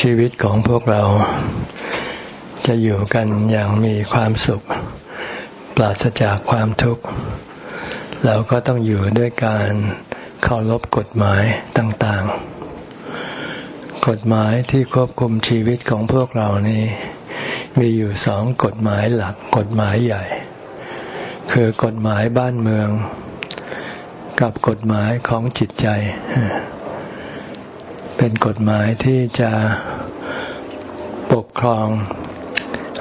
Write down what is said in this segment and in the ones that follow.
ชีวิตของพวกเรา จะอยู่กันอย่างมีความสุข ปราศจากความทุกข์ เราก็ต้องอยู่ด้วยการเคารพกฎหมายต่างๆ กฎหมายที่ควบคุมชีวิตของพวกเรานี้ มีอยู่สองกฎหมายหลักกฎหมายใหญ่ คือกฎหมายบ้านเมือง กับกฎหมายของจิตใจเป็นกฎหมายที่จะ ครอง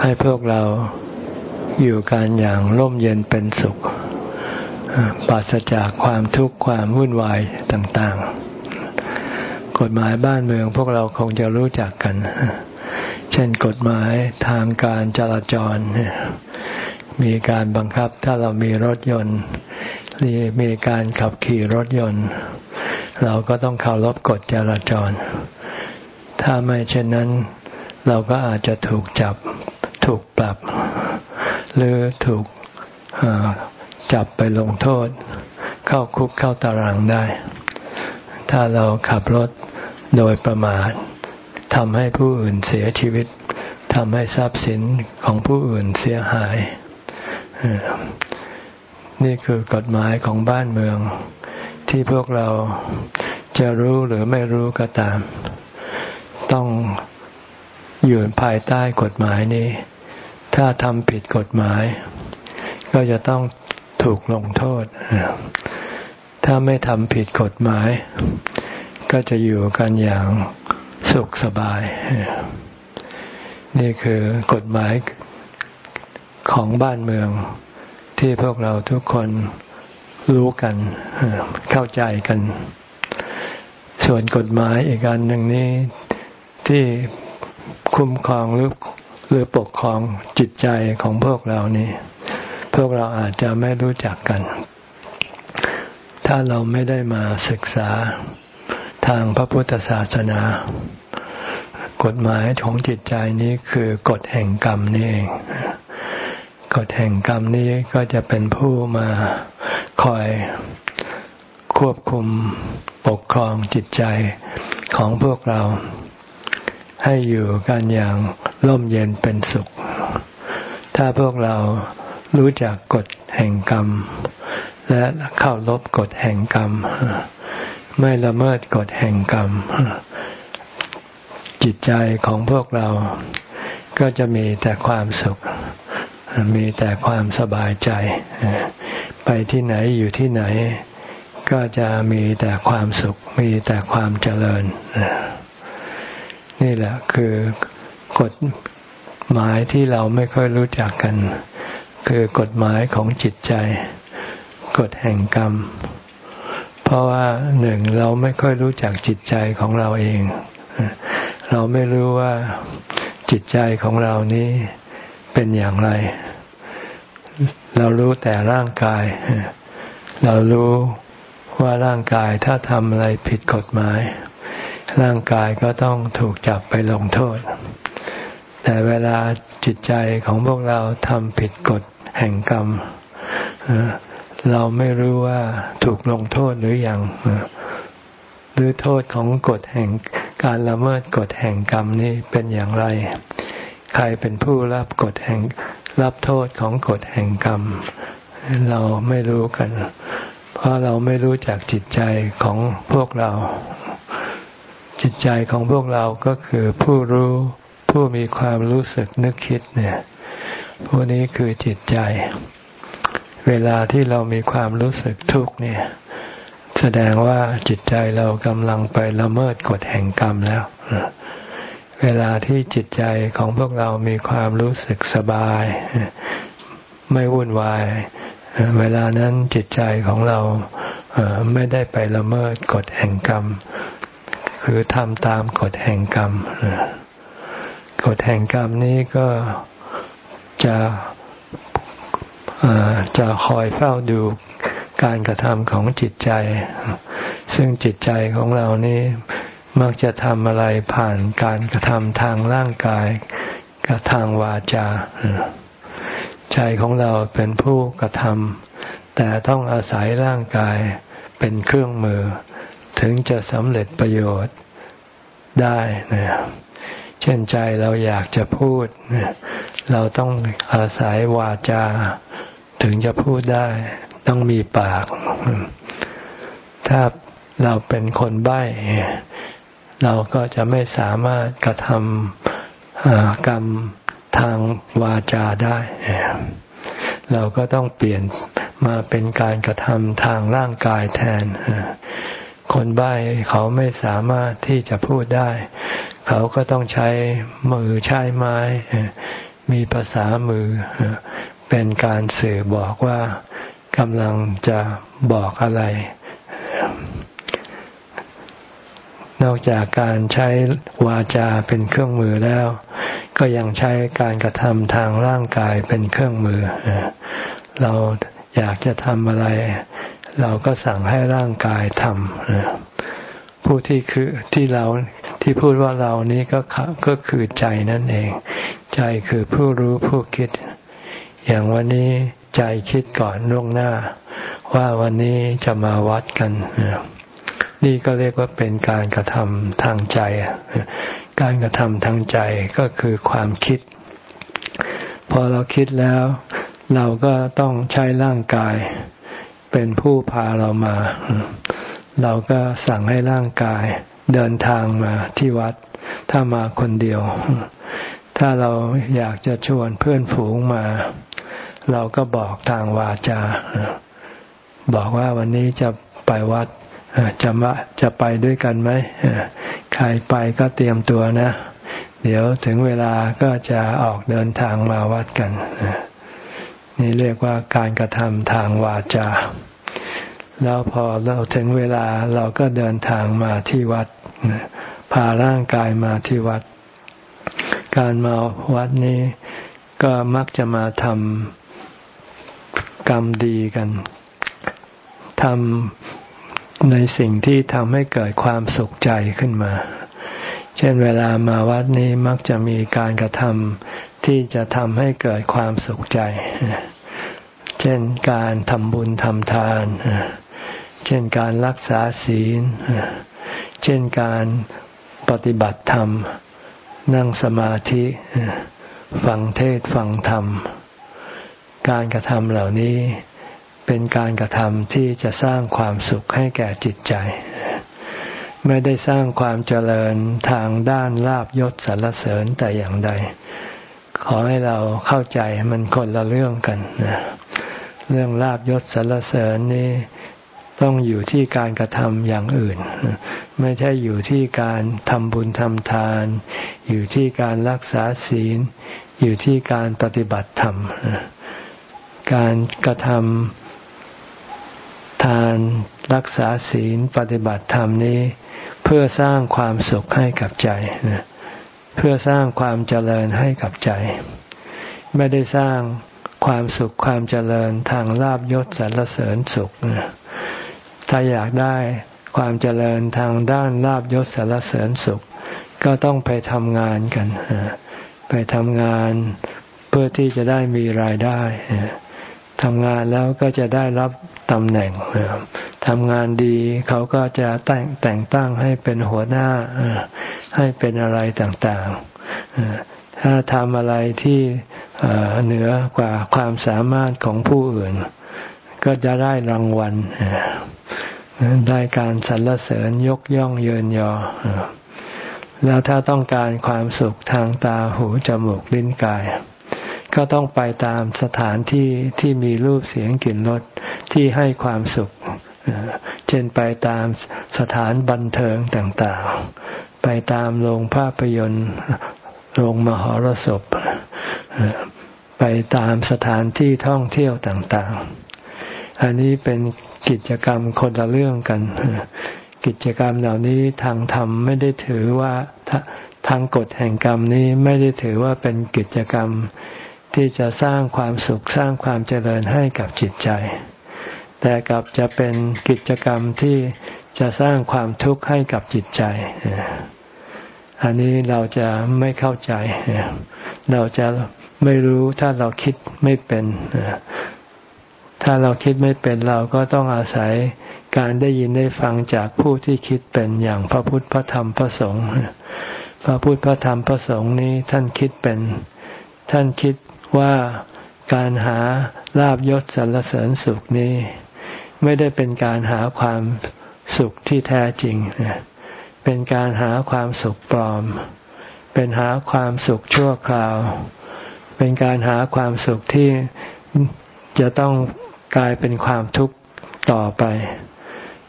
ให้พวกเราอยู่กันอย่างร่มเย็นเป็นสุข ปราศจากความทุกข์ความวุ่นวายต่างๆ กฎหมายบ้านเมืองพวกเราคงจะรู้จักกัน เช่นกฎหมายทางการจราจร มีการบังคับถ้าเรามีรถยนต์มีการขับขี่รถยนต์ เราก็ต้องเคารพกฎจราจร ถ้าไม่เช่นนั้น เราก็อาจจะถูกจับถูกปรับ หรือถูกจับไปลงโทษ เข้าคุกเข้าตารางได้ ถ้าเราขับรถโดยประมาททำให้ผู้อื่นเสียชีวิตทำให้ทรัพย์สินของผู้อื่นเสียหาย นี่คือกฎหมายของบ้านเมือง ที่พวกเราจะรู้หรือไม่รู้ก็ตาม ต้อง อยู่ภายใต้กฎหมายนี้ ถ้าทำผิดกฎหมาย ก็จะต้องถูกลงโทษ ถ้าไม่ทำผิดกฎหมาย ก็จะอยู่กันอย่างสุขสบาย นี่คือกฎหมายของบ้านเมืองที่พวกเราทุกคนรู้กัน เข้าใจกัน ส่วนกฎหมายอีกอันหนึ่งนี้ที่ คุ้มครองหรือหรือปกครองจิตใจของพวกเรานี่พวกเราอาจจะไม่รู้จักกัน ถ้าเราไม่ได้มาศึกษาทางพระพุทธศาสนา กฎหมายของจิตใจนี้คือกฎแห่งกรรมนี่เองกฎแห่งกรรมนี้ก็จะเป็นผู้มาคอยควบคุมปกครองจิตใจของพวกเรา ให้อยู่กันอย่างร่มเย็นเป็นสุข ถ้าพวกเรารู้จักกฎแห่งกรรม และเข้ารบกฎแห่งกรรม ไม่ละเมิดกฎแห่งกรรม จิตใจของพวกเราก็จะมีแต่ความสุข มีแต่ความสบายใจ ไปที่ไหนอยู่ที่ไหน ก็จะมีแต่ความสุข มีแต่ความเจริญ นี่แหละคือกฎหมายที่เราไม่ค่อยรู้จักกัน คือกฎหมายของจิตใจ กฎแห่งกรรม เพราะว่าหนึ่งเราไม่ค่อยรู้จักจิตใจของเราเอง เราไม่รู้ว่าจิตใจของเรานี้เป็นอย่างไร เรารู้แต่ร่างกาย เรารู้ว่าร่างกายถ้าทำอะไรผิดกฎหมาย ร่างกายก็ต้องถูกจับไปลงโทษ แต่เวลาจิตใจของพวกเราทำผิดกฎแห่งกรรม เราไม่รู้ว่าถูกลงโทษหรืออยัง หรือโทษของกฎแห่งการละเมิดกฎแห่งกรรมนี้เป็นอย่างไร ใครเป็นผู้รับกฎแห่งรับโทษของกฎแห่งกรรม เราไม่รู้กัน เพราะเราไม่รู้จักจิตใจของพวกเรา จิตใจของพวกเราก็คือผู้รู้ผู้มีความรู้สึกนึกคิดเนี่ยพวกนี้คือจิตใจ เวลาที่เรามีความรู้สึกทุกข์เนี่ย แสดงว่าจิตใจเรากำลังไปละเมิดกฎแห่งกรรมแล้ว เวลาที่จิตใจของพวกเรามีความรู้สึกสบาย ไม่วุ่นวาย เวลานั้นจิตใจของเราไม่ได้ไปละเมิดกฎแห่งกรรม คือทำตามกฎแห่งกรรมกฎแห่งกรรมนี้ก็จะจะคอยเฝ้าดูการกระทำของจิตใจ ซึ่งจิตใจของเรานี่มักจะทำอะไรผ่านการกระทำทางร่างกายกับทางวาจา ใจของเราเป็นผู้กระทำแต่ต้องอาศัยร่างกายเป็นเครื่องมือ ถึงจะสำเร็จประโยชน์ได้นะเช่นใจเราอยากจะพูด เราต้องอาศัยวาจา ถึงจะพูดได้ ต้องมีปาก ถ้าเราเป็นคนใบ้เราก็จะไม่สามารถกระทำกรรมทางวาจาได้ เราก็ต้องเปลี่ยนมาเป็นการกระทำทางร่างกายแทน คนใบ้เขาไม่สามารถที่จะพูดได้ เขาก็ต้องใช้มือใช้ไม้ มีภาษามือ เป็นการสื่อบอกว่ากำลังจะบอกอะไร นอกจากการใช้วาจาเป็นเครื่องมือแล้ว ก็ยังใช้การกระทำทางร่างกายเป็นเครื่องมือ เราอยากจะทำอะไร เราก็สั่งให้ร่างกายทำผู้ที่คือที่เราที่พูดว่าเรานี้ก็ก็คือใจนั่นเอง ใจคือผู้รู้ผู้คิด อย่างวันนี้ใจคิดก่อนล่วงหน้า ว่าวันนี้จะมาวัดกันนี่ก็เรียกว่าเป็นการกระทำทางใจ การกระทำทางใจก็คือความคิด พอเราคิดแล้ว เราก็ต้องใช้ร่างกาย เป็นผู้พาเรามา เราก็สั่งให้ร่างกายเดินทางมาที่วัด ถ้ามาคนเดียว ถ้าเราอยากจะชวนเพื่อนฝูงมา เราก็บอกทางวาจา บอกว่าวันนี้จะไปวัดจะมาจะไปด้วยกันไหมใครไปก็เตรียมตัวนะ เดี๋ยวถึงเวลาก็จะออกเดินทางมาวัดกัน นี่เรียกว่าการกระทำทางวาจา แล้วพอเราถึงเวลาเราก็เดินทางมาที่วัด พาร่างกายมาที่วัด การมาวัดนี้ก็มักจะมาทำกรรมดีกันทำในสิ่งที่ทำให้เกิดความสุขใจขึ้นมา เช่นเวลามาวัดนี้มักจะมีการกระทำ ที่จะทำให้เกิดความสุขใจ เช่นการทำบุญทำทาน เช่นการรักษาศีล เช่นการปฏิบัติธรรม นั่งสมาธิ ฟังเทศฟังธรรม การกระทำเหล่านี้เป็นการกระทำที่จะสร้างความสุขให้แก่จิตใจ ไม่ได้สร้างความเจริญทางด้านลาบยศสรรเสริญแต่อย่างใด ขอให้เราเข้าใจมันคนละเรื่องกันนะเรื่องลาบยศสรรเสริญนี่ต้องอยู่ที่การกระทำอย่างอื่น ไม่ใช่อยู่ที่การทำบุญทำทาน อยู่ที่การรักษาศีล อยู่ที่การปฏิบัติธรรม การกระทำทานรักษาศีลปฏิบัติธรรมนี้ เพื่อสร้างความสุขให้กับใจนะ เพื่อสร้างความเจริญให้กับใจ ไม่ได้สร้างความสุขความเจริญทางลาบยศสรรเสริญสุข ถ้าอยากได้ความเจริญทางด้านลาบยศสรรเสริญสุข ก็ต้องไปทำงานกัน ไปทำงานเพื่อที่จะได้มีรายได้ ทำงานแล้วก็จะได้รับตำแหน่งทำงานดีเขาก็จะแต่งแต่งตั้งให้เป็นหัวหน้า ให้เป็นอะไรต่างๆ ถ้าทำอะไรที่เหนือกว่าความสามารถของผู้อื่น ก็จะได้รางวัล ได้การสรรเสริญยกย่องเยินยอ แล้วถ้าต้องการความสุขทางตาหูจมูกลิ้นกาย ก็ต้องไปตามสถานที่ที่มีรูปเสียงกลิ่นรสที่ให้ความสุข เช่นไปตามสถานบันเทิงต่างๆ ไปตามโรงภาพยนตร์ โรงมหรสพ ไปตามสถานที่ท่องเที่ยวต่างๆ อันนี้เป็นกิจกรรมคนละเรื่องกัน กิจกรรมเหล่านี้ทางธรรมไม่ได้ถือว่าทางกฎแห่งกรรมนี้ไม่ได้ถือว่าเป็นกิจกรรม ที่จะสร้างความสุขสร้างความเจริญให้กับจิตใจ แต่กลับจะเป็นกิจกรรมที่จะสร้างความทุกข์ให้กับจิตใจ อันนี้เราจะไม่เข้าใจ เราจะไม่รู้ถ้าเราคิดไม่เป็น ถ้าเราคิดไม่เป็นเราก็ต้องอาศัยการได้ยินได้ฟังจากผู้ที่คิดเป็นอย่างพระพุทธพระธรรมพระสงฆ์พระพุทธพระธรรมพระสงฆ์นี้ท่านคิดเป็น ท่านคิด ว่าการหาลาบยศสรรเสริญสุขนี้ ไม่ได้เป็นการหาความสุขที่แท้จริง เป็นการหาความสุขปลอม เป็นหาความสุขชั่วคราว เป็นการหาความสุขที่จะต้องกลายเป็นความทุกข์ต่อไป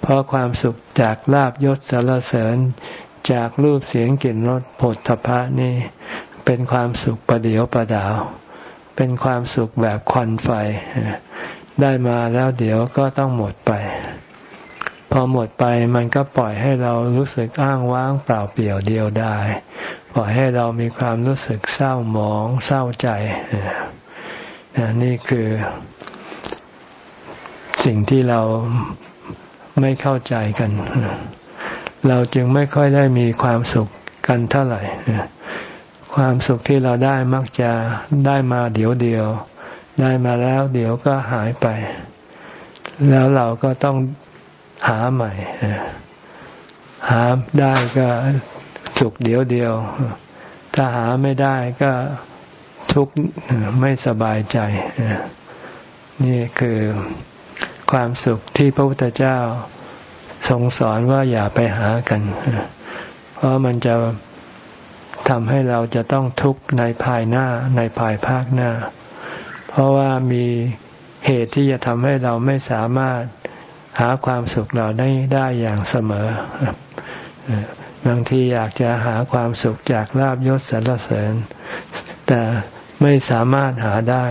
เพราะความสุขจากลาบยศสารเสริญจากรูปเสียงกลิ่นรสผลทพะนี่ เป็นความสุขประเดียวประดาว เป็นความสุขแบบควันไฟ ได้มาแล้วเดี๋ยวก็ต้องหมดไป พอหมดไปมันก็ปล่อยให้เรารู้สึกอ้างว้างเปล่าเปลี่ยวเดียวได้ ปล่อยให้เรามีความรู้สึกเศร้าหมองเศร้าใจนี่คือ สิ่งที่เราไม่เข้าใจกัน เราจึงไม่ค่อยได้มีความสุขกันเท่าไหร่ ความสุขที่เราได้มักจะได้มาเดี๋ยวเดียว ได้มาแล้วเดี๋ยวก็หายไป แล้วเราก็ต้องหาใหม่ หาได้ก็สุขเดียวเดียว ถ้าหาไม่ได้ก็ทุกข์ไม่สบายใจ นี่คือความสุขที่พระพุทธเจ้าทรงสอนว่าอย่าไปหากัน เพราะมันจะ ทำให้เราจะต้องทุกข์ในภายหน้าในภายภาคหน้า เพราะว่ามีเหตุที่จะทำให้เราไม่สามารถหาความสุขเราได้ได้อย่างเสมอบางทีอยากจะหาความสุขจากลาบยศสรรเสริญ แต่ไม่สามารถหาได้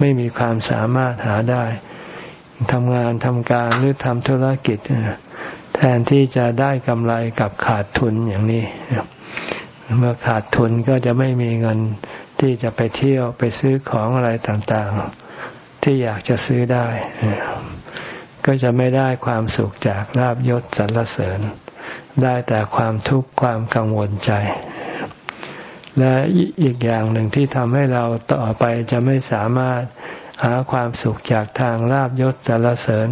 ไม่มีความสามารถหาได้ทำงานทำการหรือทำธุรกิจ แทนที่จะได้กำไรกับขาดทุนอย่างนี้ เมื่อขาดทุนก็จะไม่มีเงินที่จะไปเที่ยวไปซื้อของอะไรต่างๆ ที่อยากจะซื้อได้ ก็จะไม่ได้ความสุขจากลาบยศสรรเสริญ ได้แต่ความทุกข์ความกังวลใจ และอีกอย่างหนึ่งที่ทำให้เราต่อไปจะไม่สามารถหาความสุขจากทางลาบยศสารเสริญ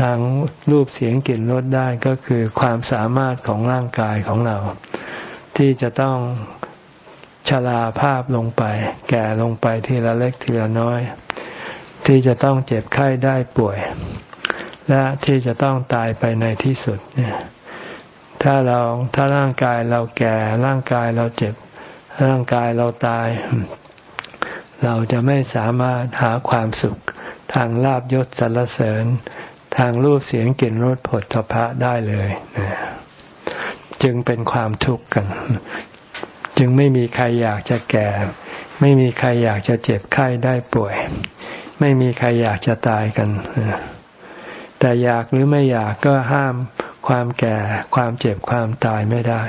ทางรูปเสียงกลิ่นรสได้ก็คือความสามารถของร่างกายของเรา ที่จะต้องชราภาพลงไป แก่ลงไปทีละเล็กทีละน้อย ที่จะต้องเจ็บไข้ได้ป่วย และที่จะต้องตายไปในที่สุดเนี่ยถ้าเราถ้าร่างกายเราแก่ร่างกายเราเจ็บ ร่างกายเราตาย เราจะไม่สามารถหาความสุข ทางลาบยศสรรเสริญ ทางรูปเสียงกลิ่นรสผลทพะได้เลย จึงเป็นความทุกข์กัน จึงไม่มีใครอยากจะแก่ ไม่มีใครอยากจะเจ็บไข้ได้ป่วย ไม่มีใครอยากจะตายกัน แต่อยากหรือไม่อยากก็ห้ามความแก่ความเจ็บความตายไม่ได้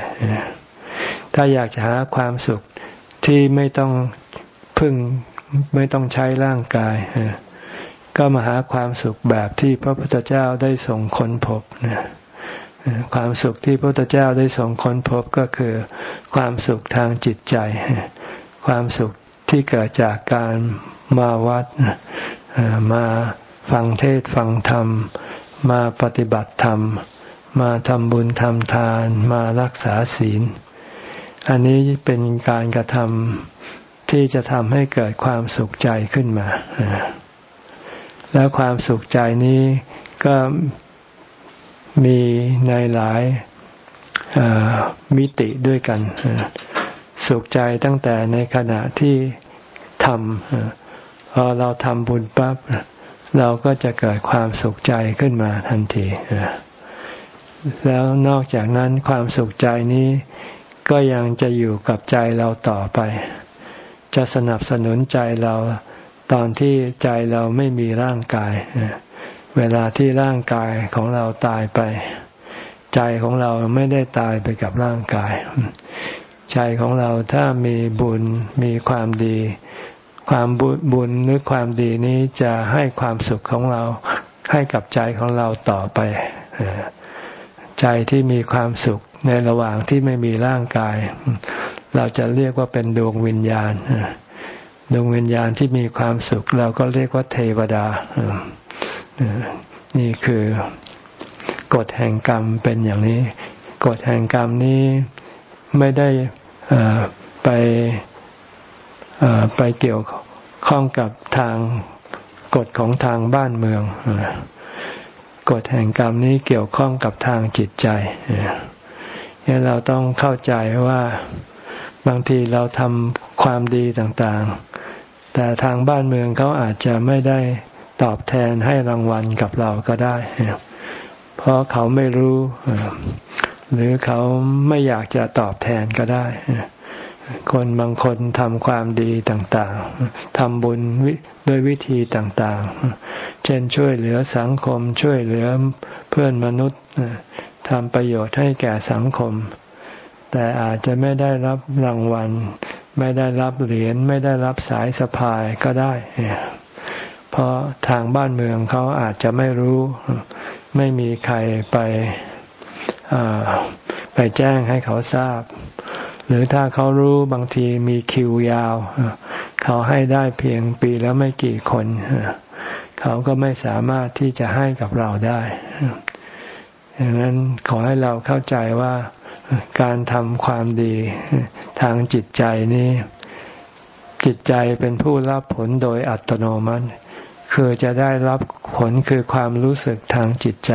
ถ้าอยากจะหาความสุขที่ไม่ต้องพึ่งไม่ต้องใช้ร่างกายก็มาหาความสุขแบบที่พระพุทธเจ้าได้ส่งค้นพบนะ ความสุขที่พระพุทธเจ้าได้ส่งค้นพบก็คือ ความสุขทางจิตใจ ความสุขที่เกิดจากการมาวัดมาฟังเทศฟังธรรม มาปฏิบัติธรรม มาทำบุญทำทาน มารักษาศีล อันนี้เป็นการกระทำที่จะทำให้เกิดความสุขใจขึ้นมา แล้วความสุขใจนี้ก็ มีในหลายมิติด้วยกัน สุขใจตั้งแต่ในขณะที่ทำพอเราทำบุญปั๊บเราก็จะเกิดความสุขใจขึ้นมาทันทีแล้วนอกจากนั้นความสุขใจนี้ก็ยังจะอยู่กับใจเราต่อไป จะสนับสนุนใจเราตอนที่ใจเราไม่มีร่างกายเเวลาที่ร่างกายของเราตายไป ใจของเราไม่ได้ตายไปกับร่างกาย ใจของเราถ้ามีบุญมีความดี ความบุญหรือความดีนี้จะให้ความสุขของเราให้กับใจของเราต่อไป ใจที่มีความสุขในระหว่างที่ไม่มีร่างกาย เราจะเรียกว่าเป็นดวงวิญญาณดวงวิญญาณที่มีความสุข เราก็เรียกว่าเทวดา นี่คือกฎแห่งกรรมเป็นอย่างนี้ กฎแห่งกรรมนี้ไม่ได้ไปไปเกี่ยวข้องกับทางกฎของทางบ้านเมืองกฎแห่งกรรมนี้เกี่ยวข้องกับทางจิตใจเนี่ยเราต้องเข้าใจว่าบางทีเราทำความดีต่างๆ แต่ทางบ้านเมืองเขาอาจจะไม่ได้ ตอบแทนให้รางวัลกับเราก็ได้ เพราะเขาไม่รู้ หรือเขาไม่อยากจะตอบแทนก็ได้ คนบางคนทำความดีต่างๆทำบุญด้วยวิธีต่างๆ เช่นช่วยเหลือสังคมช่วยเหลือเพื่อนมนุษย์ทำประโยชน์ให้แก่สังคม แต่อาจจะไม่ได้รับรางวัล ไม่ได้รับเหรียญไม่ได้รับสายสะพายก็ได้ เพราะทางบ้านเมืองเขาอาจจะไม่รู้ ไม่มีใครไปไปแจ้งให้เขาทราบ หรือถ้าเขารู้บางทีมีคิวยาว เขาให้ได้เพียงปีแล้วไม่กี่คน เขาก็ไม่สามารถที่จะให้กับเราได้ดังนั้นขอให้เราเข้าใจว่าการทำความดีทางจิตใจนี้ จิตใจเป็นผู้รับผลโดยอัตโนมัติ คือจะได้รับผลคือความรู้สึกทางจิตใจ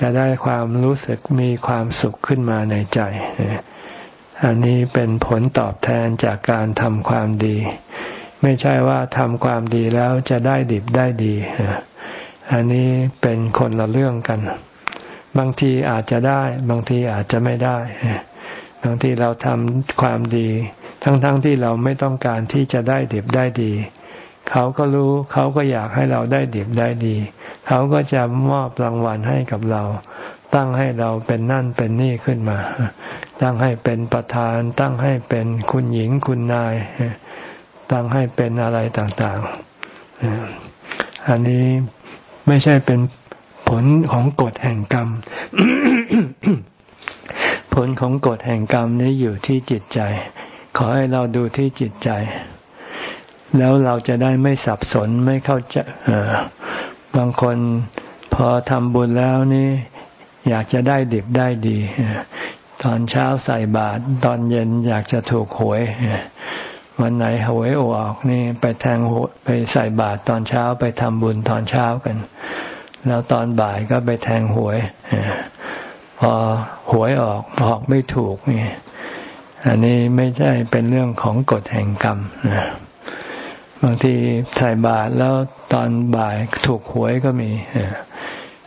จะได้ความรู้สึกมีความสุขขึ้นมาในใจ อันนี้เป็นผลตอบแทนจากการทำความดี ไม่ใช่ว่าทำความดีแล้วจะได้ดิบได้ดี อันนี้เป็นคนละเรื่องกัน บางทีอาจจะได้ บางทีอาจจะไม่ได้ บางทีเราทำความดี ทั้งๆทที่เราไม่ต้องการที่จะได้ดิบได้ดี เขาก็รู้เขาก็อยากให้เราได้ดิบได้ดี เขาก็จะมอบรางวัลให้กับเรา ตั้งให้เราเป็นนั่นเป็นนี่ขึ้นมา ตั้งให้เป็นประธาน ตั้งให้เป็นคุณหญิงคุณนาย ตั้งให้เป็นอะไรต่างๆ อันนี้ไม่ใช่เป็นผลของกฎแห่งกรรม ผลของกฎแห่งกรรมนี้อยู่ที่จิตใจ ขอให้เราดูที่จิตใจ แล้วเราจะได้ไม่สับสนไม่เข้าใจบางคนพอทำบุญแล้วนี่ อยากจะได้ดิบได้ดี ตอนเช้าใส่บาตรตอนเย็นอยากจะถูกหวยวันไหนหวยออกนี่ไปแทงไปใส่บาตรตอนเช้าไปทำบุญตอนเช้ากัน แล้วตอนบ่ายก็ไปแทงหวยพอหวยออกออกไม่ถูกนี่อันนี้ไม่ใช่เป็นเรื่องของกฎแห่งกรรมนะ บางทีใส่บาตรแล้วตอนบ่ายถูกหวยก็มี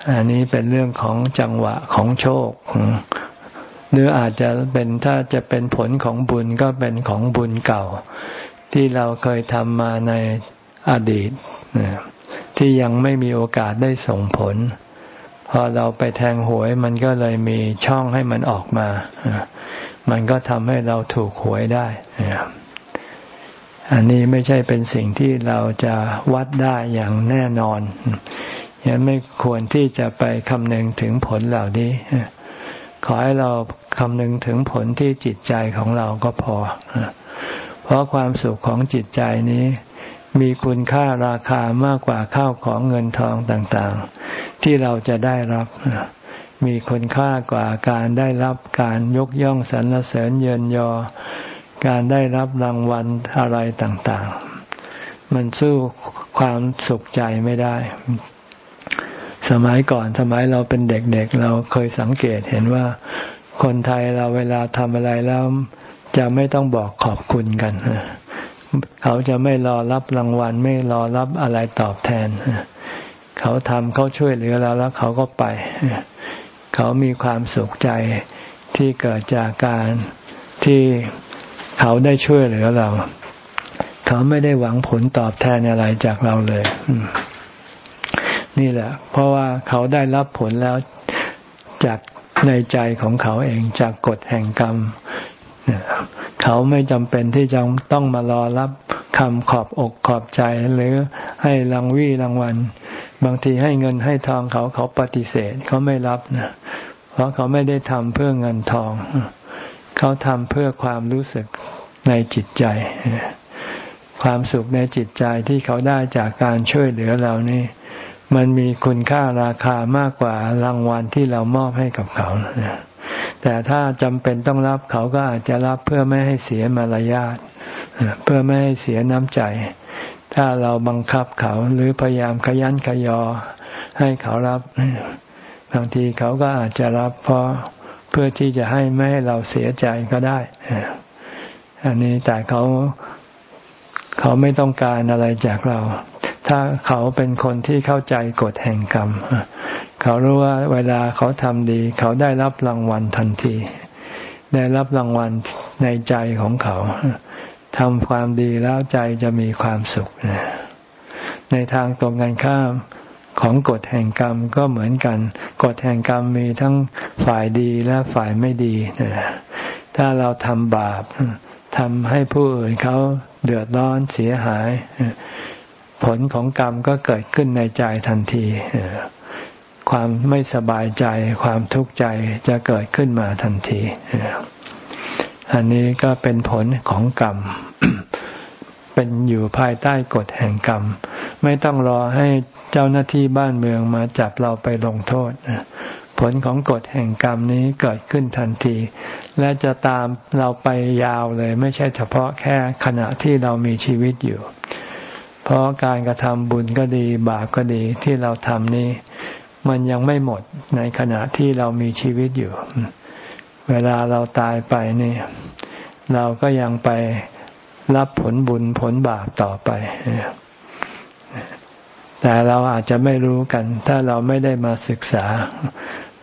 อันนี้เป็นเรื่องของจังหวะของโชค หรืออาจจะเป็นถ้าจะเป็นผลของบุญก็เป็นของบุญเก่า ที่เราเคยทำมาในอดีตที่ยังไม่มีโอกาสได้ส่งผล พอเราไปแทงหวยมันก็เลยมีช่องให้มันออกมา มันก็ทำให้เราถูกหวยได้ อันนี้ไม่ใช่เป็นสิ่งที่เราจะวัดได้อย่างแน่นอนยังไม่ควรที่จะไปคำนึงถึงผลเหล่านี้ ขอให้เราคำนึงถึงผลที่จิตใจของเราก็พอ เพราะความสุขของจิตใจนี้ มีคุณค่าราคามากกว่าข้าวของเงินทองต่างๆ ที่เราจะได้รับ มีคุณค่ากว่าการได้รับการยกย่องสรรเสริญเยินยอ การได้รับรางวัลอะไรต่างๆ มันสู้ความสุขใจไม่ได้ สมัยก่อนสมัยเราเป็นเด็กๆเเราเคยสังเกตเห็นว่าคนไทยเราเวลาทำอะไรแล้วจะไม่ต้องบอกขอบคุณกันเขาจะไม่รอรับรางวัล ไม่รอรับอะไรตอบแทน เขาทำเขาช่วยเหลือเราแล้วเขาก็ไป เขามีความสุขใจที่เกิดจากการที่ เขาได้ช่วยเหลือเรา เขาไม่ได้หวังผลตอบแทนอะไรจากเราเลย นี่แหละ เพราะว่าเขาได้รับผลแล้วจากในใจของเขาเองจากกฎแห่งกรรม เขาไม่จำเป็นที่จะต้องมารอรับคำขอบอกขอบใจ หรือให้รางวี่รางวัล บางทีให้เงินให้ทองเขาเขาปฏิเสธเขาไม่รับนะเพราะเขาไม่ได้ทำเพื่อเงินทอง เขาทำเพื่อความรู้สึกในจิตใจ ความสุขในจิตใจที่เขาได้จากการช่วยเหลือเรานี่ มันมีคุณค่าราคามากกว่ารางวัลที่เรามอบให้กับเขา แต่ถ้าจำเป็นต้องรับเขาก็อาจจะรับเพื่อไม่ให้เสียมารยาทเพื่อไม่ให้เสียน้ำใจ ถ้าเราบังคับเขาหรือพยายามขยันขยอให้เขารับ บางทีเขาก็อาจจะรับเพราะ เพื่อที่จะให้ไม่ให้เราเสียใจก็ได้ อันนี้แต่เขาเขาไม่ต้องการอะไรจากเรา ถ้าเขาเป็นคนที่เข้าใจกฎแห่งกรรม เขารู้ว่าเวลาเขาทำดี เขาได้รับรางวัลทันที ได้รับรางวัลในใจของเขาทำความดีแล้วใจจะมีความสุข ในทางตรงกันข้าม ของกฎแห่งกรรมก็เหมือนกัน กฎแห่งกรรมมีทั้งฝ่ายดีและฝ่ายไม่ดี ถ้าเราทำบาปทำให้ผู้อื่นเขาเดือดร้อนเสียหาย ผลของกรรมก็เกิดขึ้นในใจทันทีความไม่สบายใจความทุกข์ใจจะเกิดขึ้นมาทันที อันนี้ก็เป็นผลของกรรม เป็นอยู่ภายใต้กฎแห่งกรรม ไม่ต้องรอให้เจ้าหน้าที่บ้านเมืองมาจับเราไปลงโทษผลของกฎแห่งกรรมนี้เกิดขึ้นทันที และจะตามเราไปยาวเลย ไม่ใช่เฉพาะแค่ขณะที่เรามีชีวิตอยู่ เพราะการกระทำบุญก็ดี บาปก็ดีที่เราทำนี้ มันยังไม่หมดในขณะที่เรามีชีวิตอยู่ เวลาเราตายไปนี่ เราก็ยังไปรับผลบุญผลบาปต่อไป แต่เราอาจจะไม่รู้กัน ถ้าเราไม่ได้มาศึกษา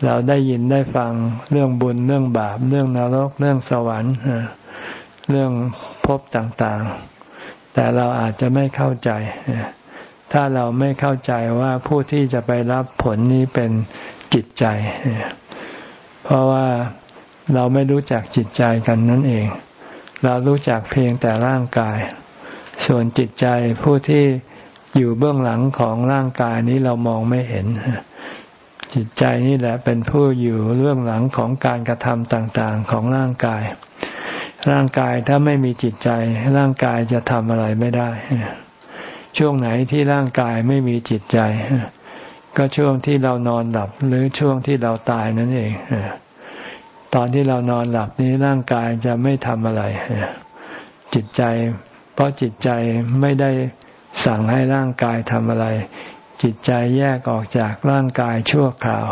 เราได้ยินได้ฟังเรื่องบุญเรื่องบาป เรื่องนรกเรื่องสวรรค์เรื่องภพต่างๆ แต่เราอาจจะไม่เข้าใจ ถ้าเราไม่เข้าใจว่าผู้ที่จะไปรับผลนี้เป็นจิตใจ เพราะว่าเราไม่รู้จักจิตใจกันนั่นเอง เรารู้จักเพียงแต่ร่างกาย ส่วนจิตใจผู้ที่ อยู่เบื้องหลังของร่างกายนี้เรามองไม่เห็น จิตใจนี่แหละเป็นผู้อยู่เรื่องหลังของการกระทำต่างๆของร่างกาย ร่างกายถ้าไม่มีจิตใจ ร่างกายจะทำอะไรไม่ได้ ช่วงไหนที่ร่างกายไม่มีจิตใจ ก็ช่วงที่เรานอนหลับหรือช่วงที่เราตายนั่นเองตอนที่เรานอนหลับนี้ร่างกายจะไม่ทำอะไรจิตใจ เพราะจิตใจไม่ได้ สั่งให้ร่างกายทำอะไร จิตใจแยกออกจากร่างกายชั่วคราว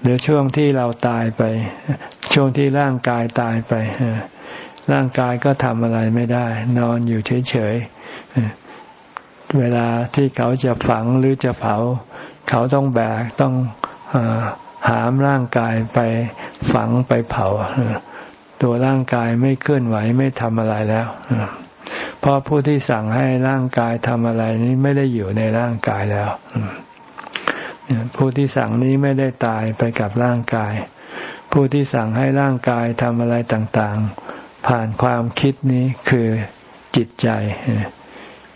หรือช่วงที่เราตายไป ช่วงที่ร่างกายตายไปร่างกายก็ทำอะไรไม่ได้ นอนอยู่เฉยๆเวลาที่เขาจะฝังหรือจะเผา เขาต้องแบกต้องหามร่างกายไปฝังไปเผา ตัวร่างกายไม่เคลื่อนไหวไม่ทำอะไรแล้ว เพราะผู้ที่สั่งให้ร่างกายทำอะไรนี้ไม่ได้อยู่ในร่างกายแล้วผู้ที่สั่งนี้ไม่ได้ตายไปกับร่างกาย ผู้ที่สั่งให้ร่างกายทำอะไรต่างๆ ผ่านความคิดนี้คือจิตใจ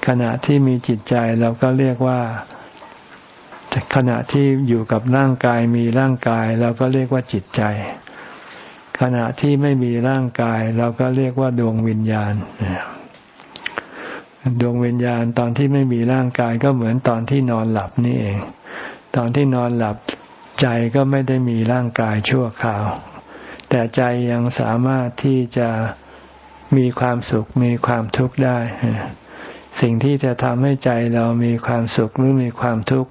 ขณะที่มีจิตใจเราก็เรียกว่า ขณะที่อยู่กับร่างกายมีร่างกายเราก็เรียกว่าจิตใจ ขณะที่ไม่มีร่างกาย เราก็เรียกว่าดวงวิญญาณ ดวงวิญญาณตอนที่ไม่มีร่างกายก็เหมือนตอนที่นอนหลับนี่เอง ตอนที่นอนหลับใจก็ไม่ได้มีร่างกายชั่วคราว แต่ใจยังสามารถที่จะมีความสุขมีความทุกข์ได้ สิ่งที่จะทำให้ใจเรามีความสุขหรือมีความทุกข์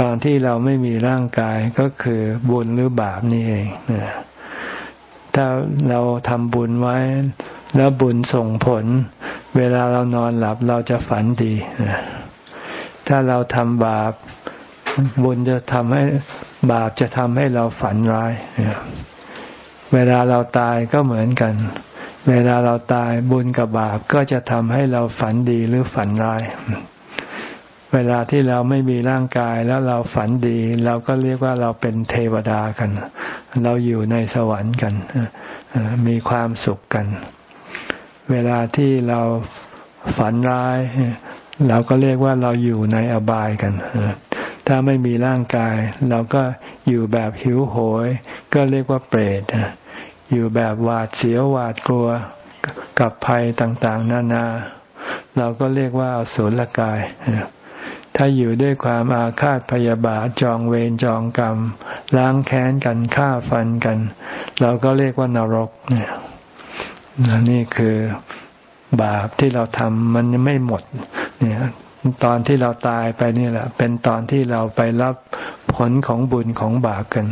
ตอนที่เราไม่มีร่างกายก็คือบุญหรือบาปนี่เองถ้าเราทำบุญไว้ แล้วบุญส่งผล เวลาเรานอนหลับเราจะฝันดี ถ้าเราทำบาป บุญจะทำให้บาปจะทำให้เราฝันร้าย เวลาเราตายก็เหมือนกัน เวลาเราตายบุญกับบาปก็จะทำให้เราฝันดีหรือฝันร้าย เวลาที่เราไม่มีร่างกายแล้วเราฝันดี เราก็เรียกว่าเราเป็นเทวดากัน เราอยู่ในสวรรค์กัน มีความสุขกัน เวลาที่เราฝันร้าย เราก็เรียกว่าเราอยู่ในอบายกัน ถ้าไม่มีร่างกาย เราก็อยู่แบบหิวโหย ก็เรียกว่าเปรตอยู่แบบหวาดเสียวหวาดกลัวกับภัยต่างๆ นานา เราก็เรียกว่าสุลกาย ถ้าอยู่ด้วยความอาฆาตพยาบาทจองเวรจองกรรม ล้างแค้นกันฆ่าฟันกัน เราก็เรียกว่านรกเนี่ย นี่คือบาปที่เราทำมันไม่หมด เนี่ย ตอนที่เราตายไปนี่แหละ เป็นตอนที่เราไปรับผลของบุญของบาปกัน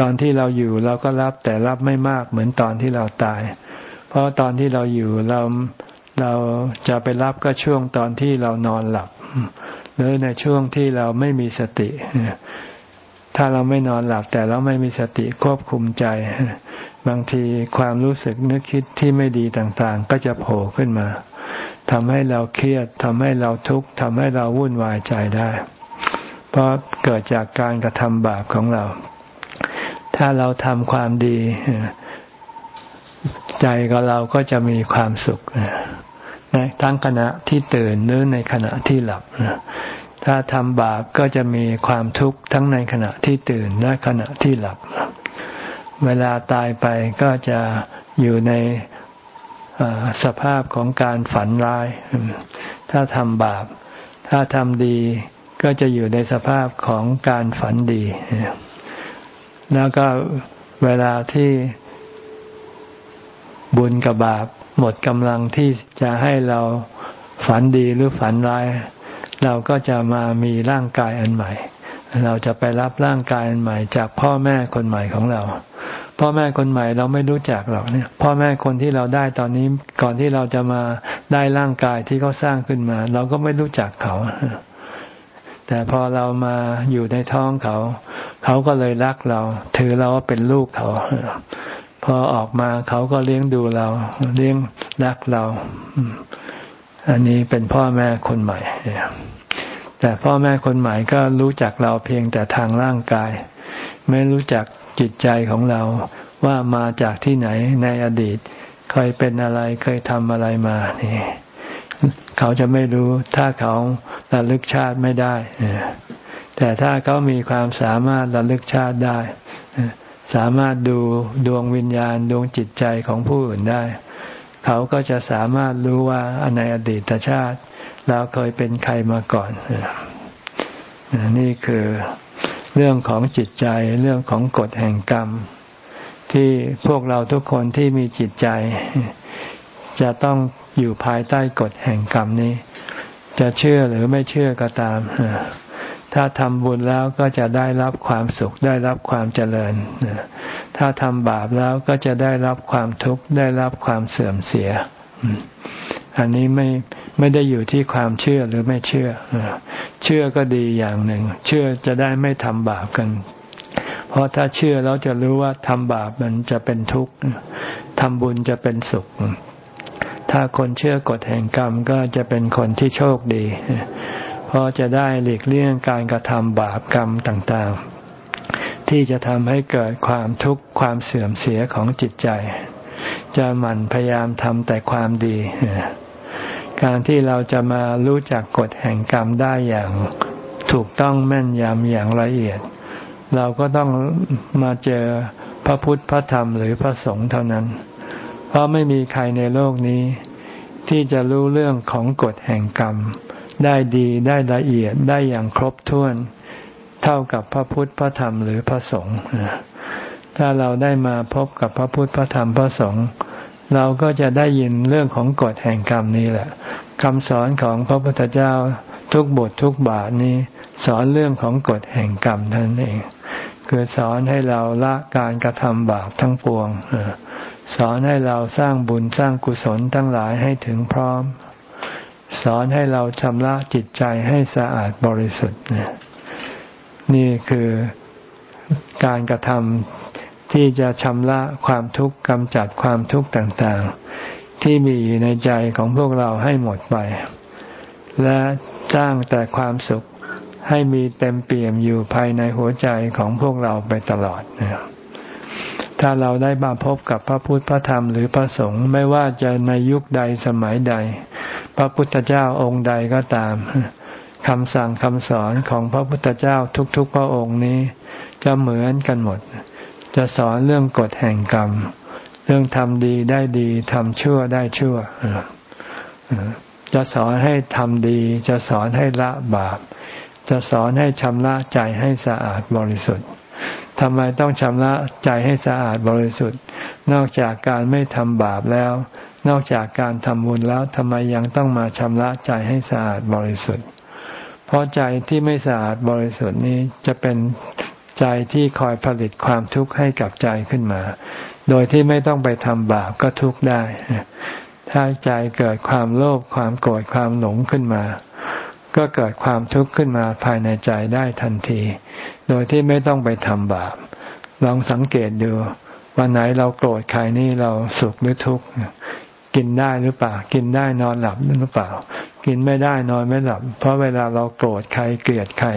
ตอนที่เราอยู่เราก็รับแต่รับไม่มากเหมือนตอนที่เราตาย เพราะตอนที่เราอยู่เราเราจะไปรับก็ช่วงตอนที่เรานอนหลับหรือในช่วงที่เราไม่มีสติ ถ้าเราไม่นอนหลับแต่เราไม่มีสติควบคุมใจ บางทีความรู้สึกนึกคิดที่ไม่ดีต่างๆ ก็จะโผล่ขึ้นมาทำให้เราเครียดทำให้เราทุกข์ทำให้เราวุ่นวายใจได้ เพราะเกิดจากการกระทำบาปของเรา ถ้าเราทำความดี ใจของเราก็จะมีความสุขทั้งขณะที่ตื่นหรือในขณะที่หลับถ้าทำบาปก็จะมีความทุกข์ทั้งในขณะที่ตื่นและขณะที่หลับ เวลาตายไปก็จะอยู่ในสภาพของการฝันร้าย ถ้าทำบาป ถ้าทำดีก็จะอยู่ในสภาพของการฝันดี แล้วก็เวลาที่บุญกับบาป หมดกำลังที่จะให้เราฝันดีหรือฝันร้าย เราก็จะมามีร่างกายอันใหม่ เราจะไปรับร่างกายใหม่จากพ่อแม่คนใหม่ของเรา พ่อแม่คนใหม่เราไม่รู้จักหรอกเนี่ย พ่อแม่คนที่เราได้ตอนนี้ก่อนที่เราจะมาได้ร่างกายที่เขาสร้างขึ้นมา เราก็ไม่รู้จักเขา แต่พอเรามาอยู่ในท้องเขา เขาก็เลยรักเรา ถือเราว่าเป็นลูกเขา พอออกมาเขาก็เลี้ยงดูเรา เลี้ยงรักเรา อันนี้เป็นพ่อแม่คนใหม่ แต่พ่อแม่คนใหม่ก็รู้จักเราเพียงแต่ทางร่างกาย ไม่รู้จักจิตใจของเราว่ามาจากที่ไหนในอดีต เคยเป็นอะไรเคยทำอะไรมานี่เขาจะไม่รู้ถ้าเขาระลึกชาติไม่ได้ แต่ถ้าเขามีความสามารถระลึกชาติได้ สามารถดูดวงวิญญาณดวงจิตใจของผู้อื่นได้ เขาก็จะสามารถรู้ว่าในอดีตชาติ เราเคยเป็นใครมาก่อนนี่คือเรื่องของจิตใจเรื่องของกฎแห่งกรรม ที่พวกเราทุกคนที่มีจิตใจ จะต้องอยู่ภายใต้กฎแห่งกรรมนี้ จะเชื่อหรือไม่เชื่อก็ตาม ถ้าทำบุญแล้วก็จะได้รับความสุขได้รับความเจริญ ถ้าทำบาปแล้วก็จะได้รับความทุกข์ได้รับความเสื่อมเสีย อันนี้ไม่ไม่ได้อยู่ที่ความเชื่อหรือไม่เชื่อ เชื่อก็ดีอย่างหนึ่ง เชื่อจะได้ไม่ทำบาปกัน เพราะถ้าเชื่อแล้วจะรู้ว่าทำบาปมันจะเป็นทุกข์ทำบุญจะเป็นสุข ถ้าคนเชื่อกฎแห่งกรรมก็จะเป็นคนที่โชคดี เพราะจะได้หลีกเลี่ยงการกระทำบาปกรรมต่างๆ ที่จะทำให้เกิดความทุกข์ความเสื่อมเสียของจิตใจ จะหมั่นพยายามทำแต่ความดี การที่เราจะมารู้จักกฎแห่งกรรมได้อย่างถูกต้องแม่นยำอย่างละเอียด เราก็ต้องมาเจอพระพุทธพระธรรมหรือพระสงฆ์เท่านั้น เพราะไม่มีใครในโลกนี้ ที่จะรู้เรื่องของกฎแห่งกรรม ได้ดีได้ละเอียดได้อย่างครบถ้วน เท่ากับพระพุทธพระธรรมหรือพระสงฆ์ถ้าเราได้มาพบกับพระพุทธพระธรรมพระสงฆ์เราก็จะได้ยินเรื่องของกฎแห่งกรรมนี้แหละคำสอนของพระพุทธเจ้าทุกบททุกบาทนี้ สอนเรื่องของกฎแห่งกรรมท่านเอง คือสอนให้เราละการกระทำบาปทั้งปวงสอนให้เราสร้างบุญสร้างกุศลทั้งหลายให้ถึงพร้อม สอนให้เราชำระจิตใจให้สะอาดบริสุทธิ์นี่ นี่คือการกระทำที่จะชำระความทุกข์กำจัดความทุกข์ต่างๆ ที่มีอยู่ในใจของพวกเราให้หมดไป และสร้างแต่ความสุขให้มีเต็มเปี่ยมอยู่ภายในหัวใจของพวกเราไปตลอดนะถ้าเราได้มาพบกับพระพุทธพระธรรมหรือพระสงฆ์ไม่ว่าจะในยุคใดสมัยใด พระพุทธเจ้าองค์ใดก็ตาม คำสั่งคำสอนของพระพุทธเจ้าทุกๆพระองค์นี้ จะเหมือนกันหมด จะสอนเรื่องกฎแห่งกรรม เรื่องทำดีได้ดีทำชั่วได้ชั่ว จะสอนให้ทำดี จะสอนให้ละบาป จะสอนให้ชำระใจให้สะอาดบริสุทธิ์ทำไมต้องชำระใจให้สะอาดบริสุทธิ์ นอกจากการไม่ทำบาปแล้ว นอกจากการทำบุญแล้วทำไมยังต้องมาชำระใจให้สะอาดบริสุทธิ์ เพราะใจที่ไม่สะอาดบริสุทธิ์นี้จะเป็นใจที่คอยผลิตความทุกข์ให้กับใจขึ้นมา โดยที่ไม่ต้องไปทำบาปก็ทุกข์ได้ ถ้าใจเกิดความโลภความโกรธความหลงขึ้นมา ก็เกิดความทุกข์ขึ้นมาภายในใจได้ทันที โดยที่ไม่ต้องไปทำบาป ลองสังเกตดูวันไหนเราโกรธใครนี่เราสุขหรือทุกข์ กินได้หรือเปล่า กินได้นอนหลับหรือเปล่า กินไม่ได้นอนไม่หลับ เพราะเวลาเราโกรธใครเกลียดใคร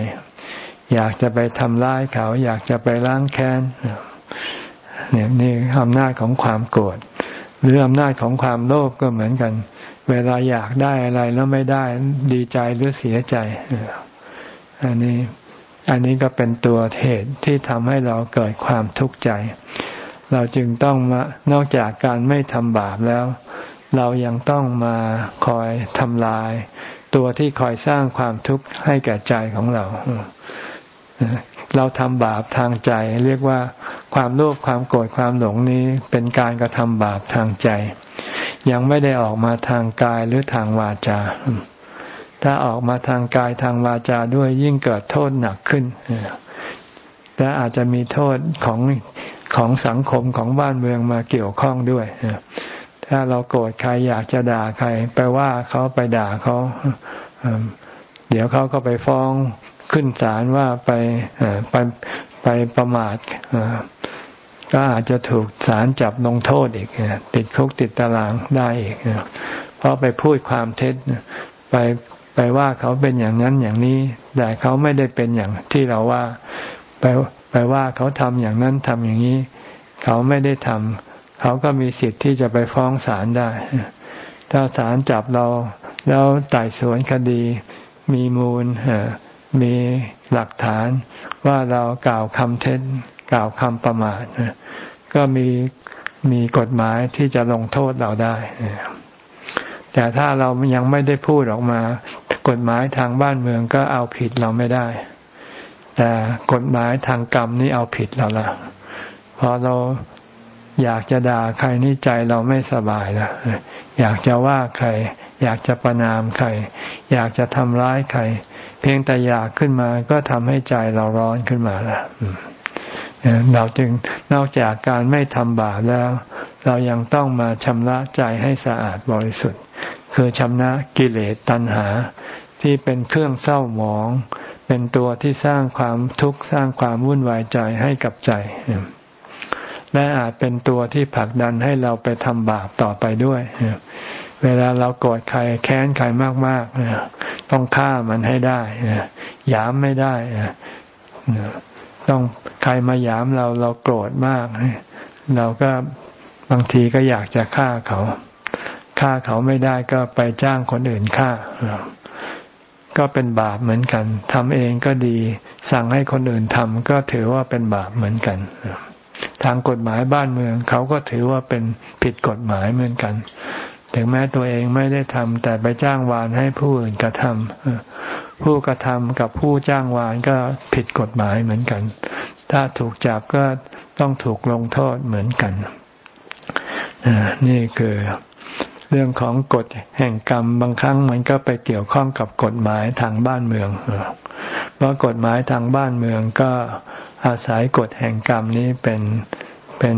อยากจะไปทำร้ายเขา อยากจะไปล้างแค้นเนี่ยนี่อำนาจของความโกรธหรืออำนาจของความโลภก็เหมือนกัน เวลาอยากได้อะไรแล้วไม่ได้ดีใจหรือเสียใจอันนี้ อันนี้ก็เป็นตัวเหตุที่ทำให้เราเกิดความทุกข์ใจ เราจึงต้องมานอกจากการไม่ทำบาปแล้ว เรายังต้องมาคอยทำลาย ตัวที่คอยสร้างความทุกข์ให้แก่ใจของเรา เราทำบาปทางใจ เรียกว่าความโลภความโกรธความหลงนี้เป็นการกระทำบาปทางใจ ยังไม่ได้ออกมาทางกายหรือทางวาจา ถ้าออกมาทางกายทางวาจาด้วยยิ่งเกิดโทษหนักขึ้น และอาจจะมีโทษของของสังคมของบ้านเมืองมาเกี่ยวข้องด้วยถ้าเราโกรธใครอยากจะด่าใคร ไปว่าเขาไปด่าเขาเดี๋ยวเขาก็ไปฟ้องขึ้นศาลว่าไปไปไปประมาทก็อาจจะถูกศาลจับลงโทษอีกติดคุกติดตารางได้อีกเพราะไปพูดความเท็จไปไปว่าเขาเป็นอย่างนั้นอย่างนี้ แต่เขาไม่ได้เป็นอย่างที่เราว่า ไปไปว่าเขาทำอย่างนั้นทำอย่างนี้ เขาไม่ได้ทำเขาก็มีสิทธิ์ที่จะไปฟ้องศาลได้ ถ้าศาลจับเรา แล้วไต่สวนคดี มีมูลมีหลักฐานว่าเรากล่าวคำเท็จกล่าวคำประมาทก็มีมีกฎหมายที่จะลงโทษเราได้ แต่ถ้าเรายังไม่ได้พูดออกมา กฎหมายทางบ้านเมืองก็เอาผิดเราไม่ได้ แต่กฎหมายทางกรรมนี่เอาผิดเราละพอเราอยากจะด่าใครนี่ใจเราไม่สบายล้วอยากจะว่าใคร อยากจะประนามใคร อยากจะทำร้ายใคร เพียงแต่อยากขึ้นมาก็ทำให้ใจเราร้อนขึ้นมาล้วเราจึงนอกจากการไม่ทำบาปแล้ว เรายังต้องมาชำระใจให้สะอาดบริสุทธิ์ คือชำระกิเลสตัณหาที่เป็นเครื่องเศร้าหมอง เป็นตัวที่สร้างความทุกข์สร้างความวุ่นวายใจให้กับใจ และอาจเป็นตัวที่ผลักดันให้เราไปทำบาปต่อไปด้วยเวลาเราโกรธใครแค้นใครมากๆต้องฆ่ามันให้ได้หยามไม่ได้ต้องใครมาหยามเราเราโกรธมาก เราก็บางทีก็อยากจะฆ่าเขาฆ่าเขาไม่ได้ก็ไปจ้างคนอื่นฆ่า ก็เป็นบาปเหมือนกันทำเองก็ดี สั่งให้คนอื่นทำก็ถือว่าเป็นบาปเหมือนกัน ทางกฎหมายบ้านเมือง เขาก็ถือว่าเป็นผิดกฎหมายเหมือนกัน ถึงแม้ตัวเองไม่ได้ทำแต่ไปจ้างวานให้ผู้อื่นกระทำผู้กระทำกับผู้จ้างวานก็ผิดกฎหมายเหมือนกัน ถ้าถูกจับก็ต้องถูกลงโทษเหมือนกันนี่คือ เรื่องของกฎแห่งกรรมบางครั้งมันก็ไปเกี่ยวข้องกับกฎหมายทางบ้านเมืองเพราะกฎหมายทางบ้านเมืองก็อาศัยกฎแห่งกรรมนี้เป็นเป็น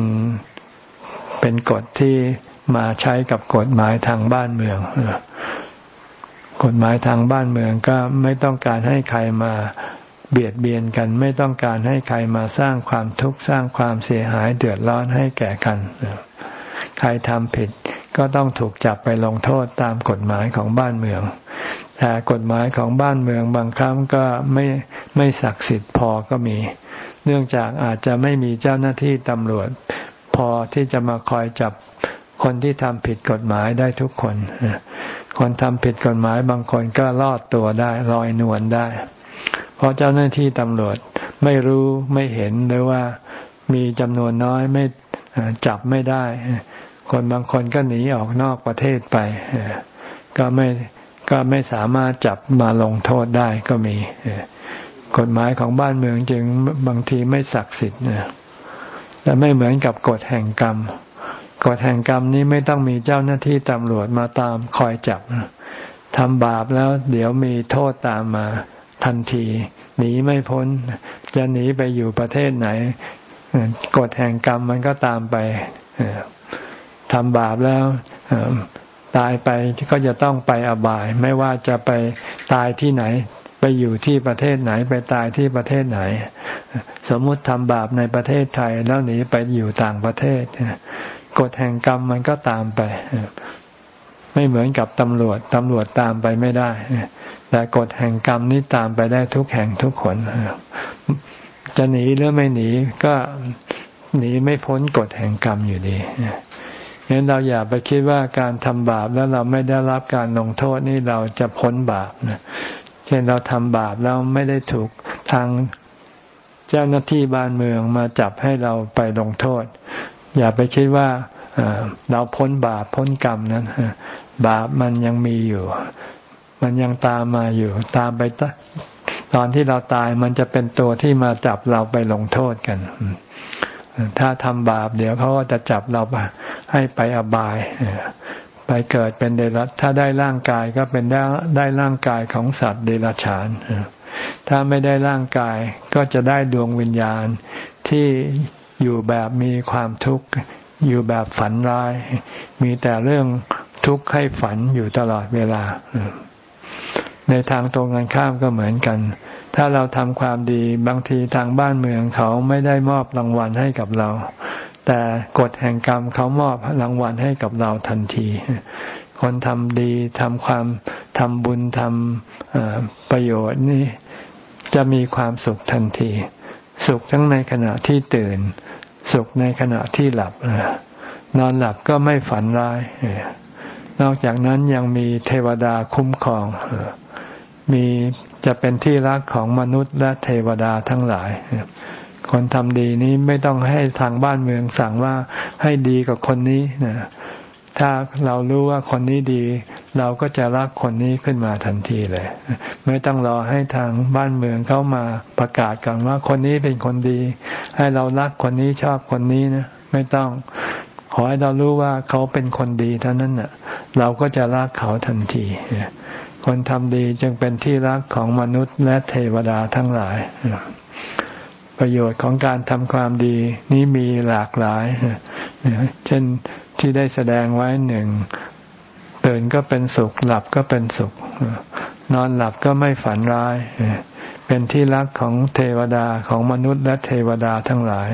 เป็นกฎที่มาใช้กับกฎหมายทางบ้านเมืองกฎหมายทางบ้านเมืองก็ไม่ต้องการให้ใครมาเบียดเบียนกัน ไม่ต้องการให้ใครมาสร้างความทุกข์สร้างความเสียหายเดือดร้อนให้แก่กัน ใครทำผิด ก็ต้องถูกจับไปลงโทษตามกฎหมายของบ้านเมือง แต่กฎหมายของบ้านเมืองบางครั้งก็ไม่ไม่ศักดิ์สิทธิ์พอก็มี เนื่องจากอาจจะไม่มีเจ้าหน้าที่ตำรวจ พอที่จะมาคอยจับคนที่ทำผิดกฎหมายได้ทุกคน คนทำผิดกฎหมายบางคนก็รอดตัวได้ลอยนวลได้ เพราะเจ้าหน้าที่ตำรวจไม่รู้ไม่เห็นหรือว่ามีจำนวนน้อยไม่จับไม่ได้ คนบางคนก็หนีออกนอกประเทศไปก็ไม่ก็ไม่สามารถจับมาลงโทษได้ก็มีกฎหมายของบ้านเมืองจึงบางทีไม่ศักดิ์สิทธิ์และไม่เหมือนกับกฎแห่งกรรมกฎแห่งกรรมนี้ไม่ต้องมีเจ้าหน้าที่ตำรวจมาตามคอยจับทำบาปแล้วเดี๋ยวมีโทษตามมาทันที หนีไม่พ้น จะหนีไปอยู่ประเทศไหนกฎแห่งกรรมมันก็ตามไป ทำบาปแล้วตายไปก็จะต้องไปอบาย ไม่ว่าจะไปตายที่ไหน ไปอยู่ที่ประเทศไหน ไปตายที่ประเทศไหน สมมุติทำบาปในประเทศไทยแล้วหนีไปอยู่ต่างประเทศกฎแห่งกรรมมันก็ตามไป ไม่เหมือนกับตำรวจตำรวจตามไปไม่ได้ แต่กฎแห่งกรรมนี้ตามไปได้ทุกแห่งทุกคนจะหนีหรือไม่หนีก็หนีไม่พ้นกฎแห่งกรรมอยู่ดี งั้นเราอย่าไปคิดว่าการทำบาปแล้วเราไม่ได้รับการลงโทษนี่เราจะพ้นบาปนะเช่นเราทำบาปแล้วไม่ได้ถูกทางเจ้าหน้าที่บ้านเมืองมาจับให้เราไปลงโทษ อย่าไปคิดว่าเราพ้นบาปพ้นกรรมนั้นบาปมันยังมีอยู่ มันยังตามมาอยู่ ตามไปตอนที่เราตายมันจะเป็นตัวที่มาจับเราไปลงโทษกัน ถ้าทำบาปเดี๋ยวเขาก็จะจับเราไปให้ไปอบาย ไปเกิดเป็นเดรัจถ้าได้ร่างกายก็เป็นได้ได้ร่างกายของสัตว์เดรัจฉาน ถ้าไม่ได้ร่างกายก็จะได้ดวงวิญญาณที่อยู่แบบมีความทุกข์อยู่แบบฝันร้าย มีแต่เรื่องทุกข์ให้ฝันอยู่ตลอดเวลา ในทางตรงกันข้ามก็เหมือนกัน ถ้าเราทำความดีบางทีทางบ้านเมืองเขาไม่ได้มอบรางวัลให้กับเรา แต่กฎแห่งกรรมเขามอบรางวัลให้กับเราทันที คนทำดีทำความทำบุญทำประโยชน์นี่จะมีความสุขทันที สุขทั้งในขณะที่ตื่น สุขในขณะที่หลับ นอนหลับก็ไม่ฝันร้าย นอกจากนั้นยังมีเทวดาคุ้มครอง มีจะเป็นที่รักของมนุษย์และเทวดาทั้งหลาย คนทำดีนี้ไม่ต้องให้ทางบ้านเมืองสั่งว่าให้ดีกับคนนี้นะถ้าเรารู้ว่าคนนี้ดี เราก็จะรักคนนี้ขึ้นมาทันทีเลย ไม่ต้องรอให้ทางบ้านเมืองเข้ามาประกาศกันว่าคนนี้เป็นคนดี ให้เรารักคนนี้ชอบคนนี้นะไม่ต้องขอให้เรารู้ว่าเขาเป็นคนดีเท่านั้นน่ะ เราก็จะรักเขาทันที คนทำดีจึงเป็นที่รักของมนุษย์และเทวดาทั้งหลาย ประโยชน์ของการทำความดีนี้มีหลากหลาย เช่นที่ได้แสดงไว้หนึ่งตื่นก็เป็นสุข หลับก็เป็นสุข นอนหลับก็ไม่ฝันร้าย เป็นที่รักของเทวดาของมนุษย์และเทวดาทั้งหลาย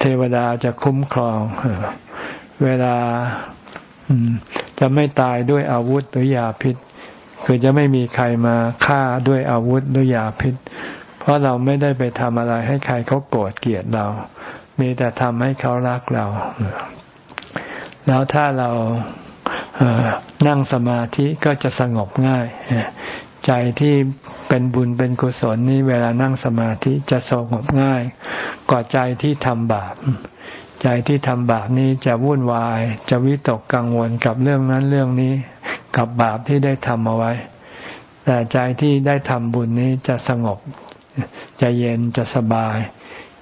เทวดาจะคุ้มครอง เวลาจะไม่ตายด้วยอาวุธหรือยาพิษ คือจะไม่มีใครมาฆ่าด้วยอาวุธด้วยยาพิษ เพราะเราไม่ได้ไปทำอะไรให้ใครเขาโกรธเกลียดเรา มีแต่ทำให้เขารักเรา แล้วถ้าเรานั่งสมาธิก็จะสงบง่าย ใจที่เป็นบุญเป็นกุศลนี่เวลานั่งสมาธิจะสงบง่าย กว่าใจที่ทำบาปใจที่ทำบาปนี้จะวุ่นวาย จะวิตกกังวลกับเรื่องนั้นเรื่องนี้ กับบาปที่ได้ทำเอาไว้ แต่ใจที่ได้ทำบุญนี้จะสงบ จะเย็นจะสบาย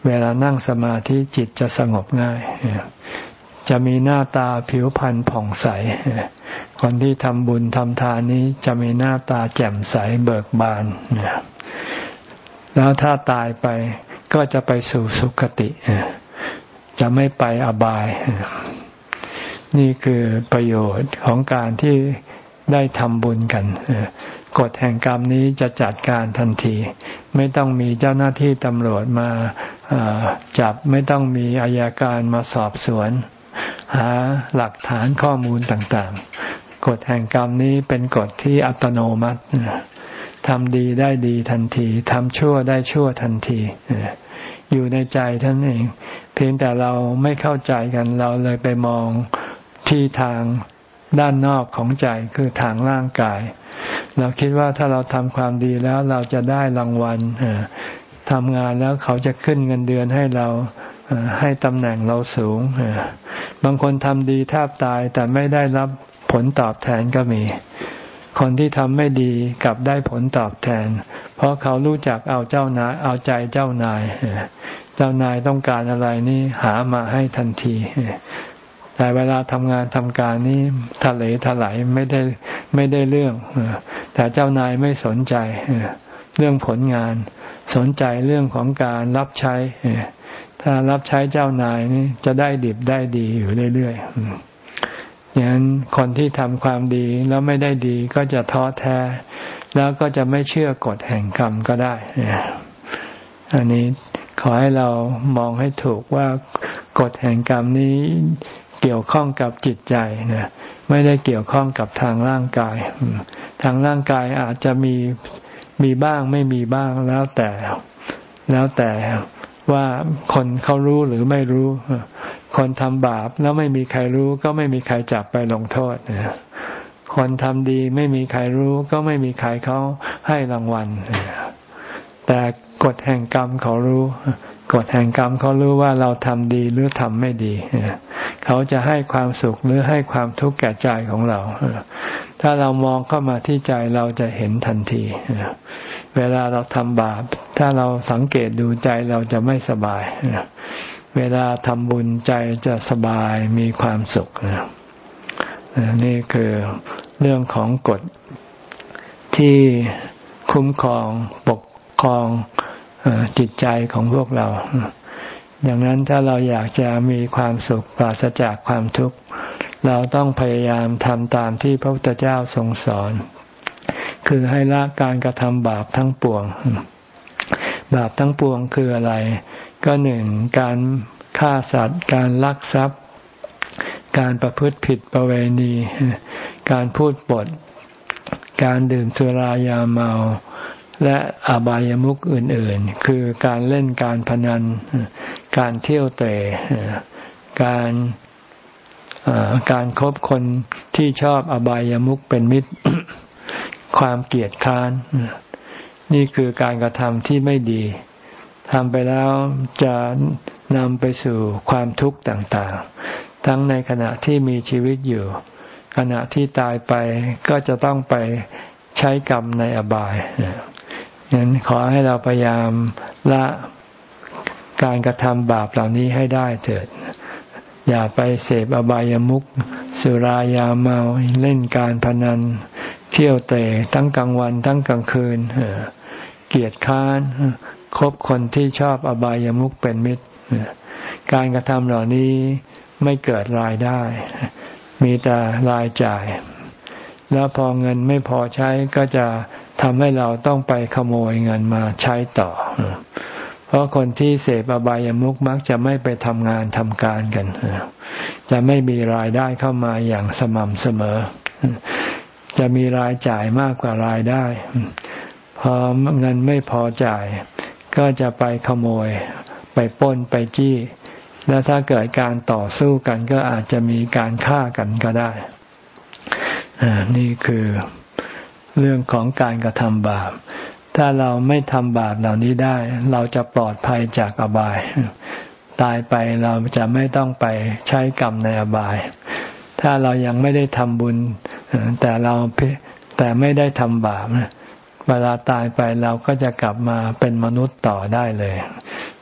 เวลานั่งสมาธิจิตจะสงบง่าย จะมีหน้าตาผิวพรรณผ่องใส คนที่ทำบุญทำทานนี้จะมีหน้าตาแจ่มใสเบิกบาน แล้วถ้าตายไปก็จะไปสู่สุคติ จะไม่ไปอบายนี่คือประโยชน์ของการที่ ได้ทำบุญกันกฎแห่งกรรมนี้จะจัดการทันที ไม่ต้องมีเจ้าหน้าที่ตำรวจมาจับไม่ต้องมีอายการมาสอบสวน หาหลักฐานข้อมูลต่างๆ กฎแห่งกรรมนี้เป็นกฎที่อัตโนมัติทำดีได้ดีทันทีทำชั่วได้ชั่วทันทีอยู่ในใจท่านเอง เพียงแต่เราไม่เข้าใจกันเราเลยไปมองที่ทาง ด้านนอกของใจคือทางร่างกาย เราคิดว่าถ้าเราทำความดีแล้วเราจะได้รางวัลทำงานแล้วเขาจะขึ้นเงินเดือนให้เราให้ตำแหน่งเราสูง บางคนทำดีแทบตายแต่ไม่ได้รับผลตอบแทนก็มี คนที่ทำไม่ดีกลับได้ผลตอบแทน เพราะเขารู้จักเอาเจ้านายเอาใจเจ้านาย เจ้านายต้องการอะไรนี่หามาให้ทันที แต่เวลาทำงานทำการนี้ทะเลถลายไม่ได้ไม่ได้เรื่องแต่เจ้านายไม่สนใจเรื่องผลงาน สนใจเรื่องของการรับใช้ถ้ารับใช้เจ้านายนี่จะได้ดิบได้ดีอยู่เรื่อยๆอย่างนั้นคนที่ทำความดีแล้วไม่ได้ดีก็จะท้อแท้ แล้วก็จะไม่เชื่อกฎแห่งกรรมก็ได้อันนี้ขอให้เรามองให้ถูกว่ากฎแห่งกรรมนี้ เกี่ยวข้องกับจิตใจนะไม่ได้เกี่ยวข้องกับทางร่างกาย ทางร่างกายอาจจะมีมีบ้างไม่มีบ้างแล้วแต่ แล้วแต่ว่าคนเขารู้หรือไม่รู้ คนทำบาปแล้วไม่มีใครรู้ ก็ไม่มีใครจับไปลงโทษคนทำดีไม่มีใครรู้ ก็ไม่มีใครเขาให้รางวัลแต่กฎแห่งกรรมเขารู้ กฎแห่งกรรมเขารู้ว่าเราทำดีหรือทำไม่ดี เขาจะให้ความสุขหรือให้ความทุกข์แก่ใจของเรา ถ้าเรามองเข้ามาที่ใจเราจะเห็นทันที เวลาเราทำบาป ถ้าเราสังเกตดูใจเราจะไม่สบาย เวลาทำบุญใจจะสบายมีความสุข นี่คือเรื่องของกฎที่คุ้มครองปกครอง จิตใจของพวกเรา ดังนั้นถ้าเราอยากจะมีความสุขปราศจากความทุกข์ เราต้องพยายามทำตามที่พระพุทธเจ้าทรงสอน คือให้ละการกระทำบาปทั้งปวง บาปทั้งปวงคืออะไร ก็หนึ่งการฆ่าสัตว์ การลักทรัพย์ การประพฤติผิดประเวณี การพูดปด การดื่มสุรายาเมา และอบายามุขอื่นๆ คือการเล่นการพนัน การเที่ยวเตะการการครบคนที่ชอบอบายามุขเป็นมิตร ความเกียดค้าน นี่คือการกระทำที่ไม่ดีทำไปแล้วจะนำไปสู่ความทุกข์ต่างๆ ทั้งในขณะที่มีชีวิตอยู่ ขณะที่ตายไปก็จะต้องไปใช้กรรมในอบาย งั้นขอให้เราพยายามละการกระทำบาปเหล่านี้ให้ได้เถิด อย่าไปเสพอบายามุขสุรายาเมาเล่นการพนัน เที่ยวเตะทั้งกลางวันทั้งกลางคืนเกียดค้านคบคนที่ชอบอบายามุขเป็นมิตร การกระทำเหล่านี้ไม่เกิดรายได้ มีแต่รายจ่าย แล้วพอเงินไม่พอใช้ก็จะทำให้เราต้องไปขโมยเงินมาใช้ต่อ เพราะคนที่เสพอบายามุขมักจะไม่ไปทำงานทำการกัน จะไม่มีรายได้เข้ามาอย่างสม่ำเสมอ จะมีรายจ่ายมากกว่ารายได้ พอเงินไม่พอจ่าย ก็จะไปขโมย ไปป้นไปจี้ แล้วถ้าเกิดการต่อสู้กันก็อาจจะมีการฆ่ากันก็ได้ นี่คือเรื่องของการกระทำบาป ถ้าเราไม่ทำบาปเหล่านี้ได้ เราจะปลอดภัยจากอบาย ตายไปเราจะไม่ต้องไปใช้กรรมในอบาย ถ้าเรายังไม่ได้ทำบุญ แต่เราแต่ไม่ได้ทำบาปเวลาตายไปเราก็จะกลับมาเป็นมนุษย์ต่อได้เลย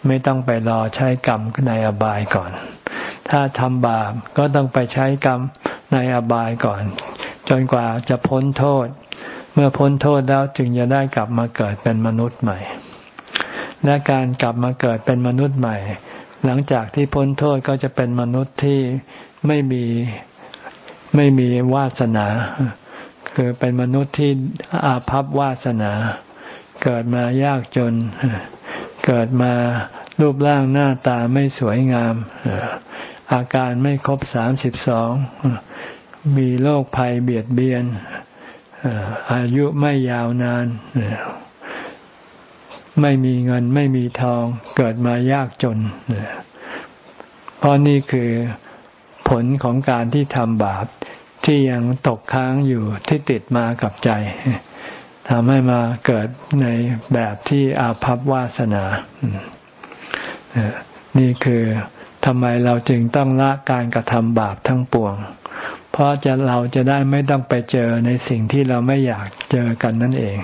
ไม่ต้องไปรอใช้กรรมในอบายก่อน ถ้าทำบาปก็ต้องไปใช้กรรมในอบายก่อน จนกว่าจะพ้นโทษ เมื่อพ้นโทษแล้วจึงจะได้กลับมาเกิดเป็นมนุษย์ใหม่ และการกลับมาเกิดเป็นมนุษย์ใหม่ หลังจากที่พ้นโทษก็จะเป็นมนุษย์ที่ไม่มีไม่มีวาสนา คือเป็นมนุษย์ที่อาภัพวาสนา เกิดมายากจน เกิดมารูปร่างหน้าตาไม่สวยงาม อาการไม่ครบสามสิบสอง มีโรคภัยเบียดเบียนอายุไม่ยาวนาน ไม่มีเงินไม่มีทองเกิดมายากจนเพราะนี่คือผลของการที่ทำบาปที่ยังตกค้างอยู่ที่ติดมากับใจทำให้มาเกิดในแบบที่อาภัพวาสนา นี่คือทำไมเราจึงต้องละการกระทำบาปทั้งปวง ราะจะเราจะได้ไม่ต้องไปเจอในสิ่งที่เราไม่อยากเจอกันนั่นเอง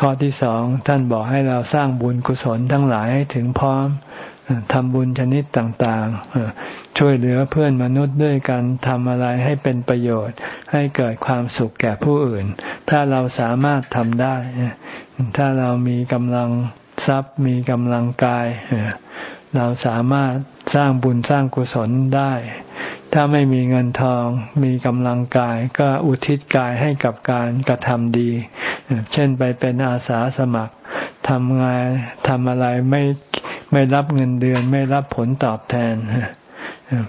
ข้อที่สองท่านบอกให้เราสร้างบุญกุศลทั้งหลายให้ถึงพร้อมทำบุญชนิดต่างๆ ช่วยเหลือเพื่อนมนุษย์ด้วยกันทำอะไรให้เป็นประโยชน์ ให้เกิดความสุขแก่ผู้อื่น ถ้าเราสามารถทำได้ ถ้าเรามีกำลังทรัพย์มีกำลังกาย เราสามารถสร้างบุญสร้างกุศลได้ ถ้าไม่มีเงินทอง มีกำลังกายก็อุทิศกายให้กับการกระทำดี เช่นไปเป็นอาสาสมัครทำงานทำอะไรไม่ไม่รับเงินเดือน ไม่รับผลตอบแทน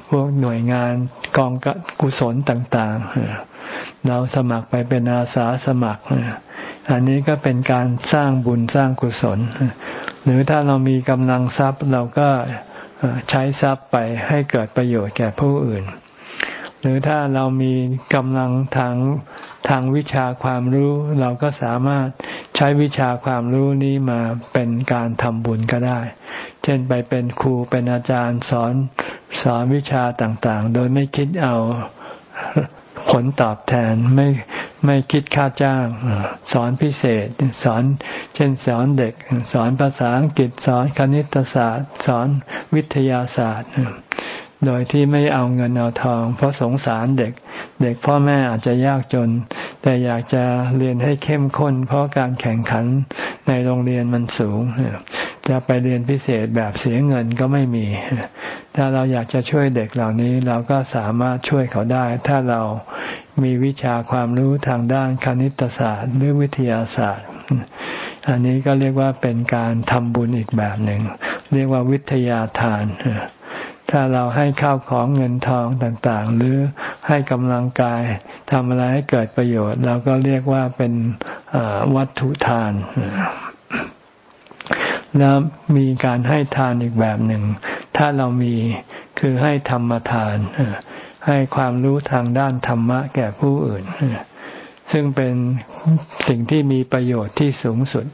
พวกหน่วยงานกองกุศลต่างๆ เราสมัครไปเป็นอาสาสมัคร อันนี้ก็เป็นการสร้างบุญสร้างกุศล หรือถ้าเรามีกำลังทรัพย์เราก็ ใช้ทรัพย์ไปให้เกิดประโยชน์แก่ผู้อื่น หรือถ้าเรามีกำลังทางทางวิชาความรู้เราก็สามารถใช้วิชาความรู้นี้มาเป็นการทำบุญก็ได้ เช่นไปเป็นครูเป็นอาจารย์สอนสอนวิชาต่างๆ โดยไม่คิดเอาผลตอบแทนไม่ ไม่คิดค่าจ้าง สอนพิเศษ สอน เช่นสอนเด็ก สอนภาษาอังกฤษ สอนคณิตศาสตร์ สอนวิทยาศาสตร์ โดยที่ไม่เอาเงินเอาทอง เพราะสงสารเด็ก เด็กพ่อแม่อาจจะยากจน แต่อยากจะเรียนให้เข้มข้น เพราะการแข่งขันในโรงเรียนมันสูง จะไปเรียนพิเศษแบบเสียเงินก็ไม่มี ถ้าเราอยากจะช่วยเด็กเหล่านี้เราก็สามารถช่วยเขาได้ ถ้าเรามีวิชาความรู้ทางด้านคณิตศาสตร์ หรือวิทยาศาสตร์ อันนี้ก็เรียกว่าเป็นการทำบุญอีกแบบหนึ่ง เรียกว่าวิทยาทาน ถ้าเราให้ข้าวของเงินทองต่างๆ หรือให้กำลังกายทำอะไรให้เกิดประโยชน์เราก็เรียกว่าเป็นวัตถุทานแล้วมีการให้ทานอีกแบบหนึ่ง ถ้าเรามีคือให้ธรรมทาน ให้ความรู้ทางด้านธรรมะแก่ผู้อื่น ซึ่งเป็นสิ่งที่มีประโยชน์ที่สูงสุด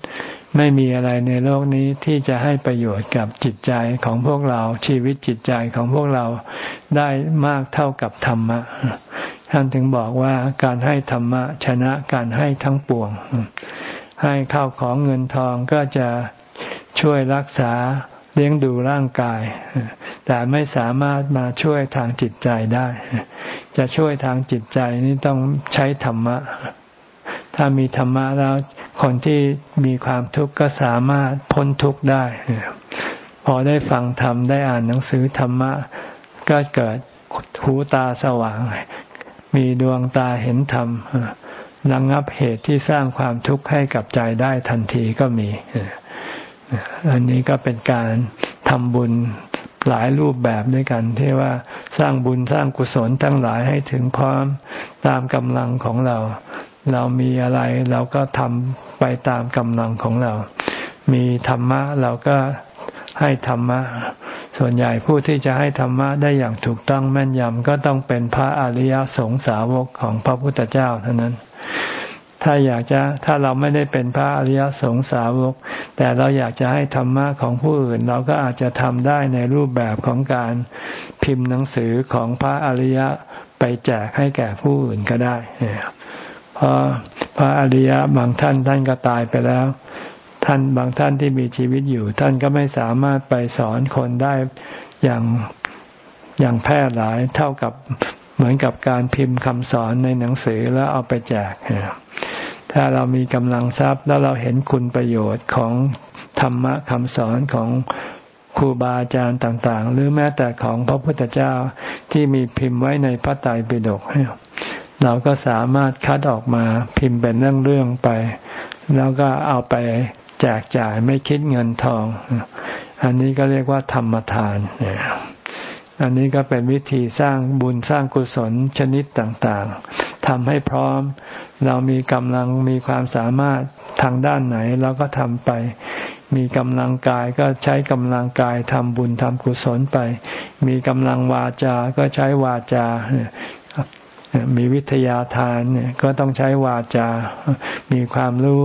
ไม่มีอะไรในโลกนี้ที่จะให้ประโยชน์กับจิตใจของพวกเราชีวิตจิตใจของพวกเราได้มากเท่ากับธรรมะ ท่านถึงบอกว่าการให้ธรรมะชนะการให้ทั้งปวง ให้ข้าวของเงินทองก็จะช่วยรักษาเลี้ยงดูร่างกาย แต่ไม่สามารถมาช่วยทางจิตใจได้ จะช่วยทางจิตใจนี่ต้องใช้ธรรมะ ถ้ามีธรรมะแล้ว คนที่มีความทุกข์ก็สามารถพ้นทุกข์ได้ พอได้ฟังธรรมได้อ่านหนังสือธรรมะ ก็เกิดหูตาสว่าง มีดวงตาเห็นธรรมระงงับเหตุที่สร้างความทุกข์ให้กับใจได้ทันทีก็มี อันนี้ก็เป็นการทำบุญหลายรูปแบบด้วยกัน ที่ว่าสร้างบุญสร้างกุศลทั้งหลายให้ถึงพร้อมตามกำลังของเรา เรามีอะไรเราก็ทำไปตามกำลังของเรา มีธรรมะเราก็ให้ธรรมะ ส่วนใหญ่ผู้ที่จะให้ธรรมะได้อย่างถูกต้องแม่นยำก็ต้องเป็นพระอริยสงสาวกของพระพุทธเจ้าเท่านั้น ถ้าอยากจะถ้าเราไม่ได้เป็นพระอริยสงสาวก แต่เราอยากจะให้ธรรมะของผู้อื่น เราก็อาจจะทำได้ในรูปแบบของการพิมพ์หนังสือของพระอริยไปแจกให้แก่ผู้อื่นก็ได้ เพราะพระอริยะบางท่านท่านก็ตายไปแล้ว ท่านบางท่านที่มีชีวิตอยู่ ท่านก็ไม่สามารถไปสอนคนได้อย่างอย่างแพร่หลายเท่ากับเหมือนกับการพิมพ์คำสอนในหนังสือแล้วเอาไปแจก ถ้าเรามีกำลังทรัพย์แล้วเราเห็นคุณประโยชน์ของธรรมะคำสอนของครูบาอาจารย์ต่าง ๆ หรือแม้แต่ของพระพุทธเจ้าที่มีพิมพ์ไว้ในพระไตรปิฎก เราก็สามารถคัดออกมาพิมพ์เป็นเรื่องๆไป แล้วก็เอาไปแจกจ่ายไม่คิดเงินทอง อันนี้ก็เรียกว่าธรรมทานอันนี้ก็เป็นวิธีสร้างบุญสร้างกุศลชนิดต่างๆทำให้พร้อม เรามีกำลังมีความสามารถทางด้านไหนเราก็ทำไป มีกำลังกายก็ใช้กำลังกายทำบุญทำกุศลไป มีกำลังวาจา ก็ใช้วาจา มีวิทยาทานก็ต้องใช้วาจา มีความรู้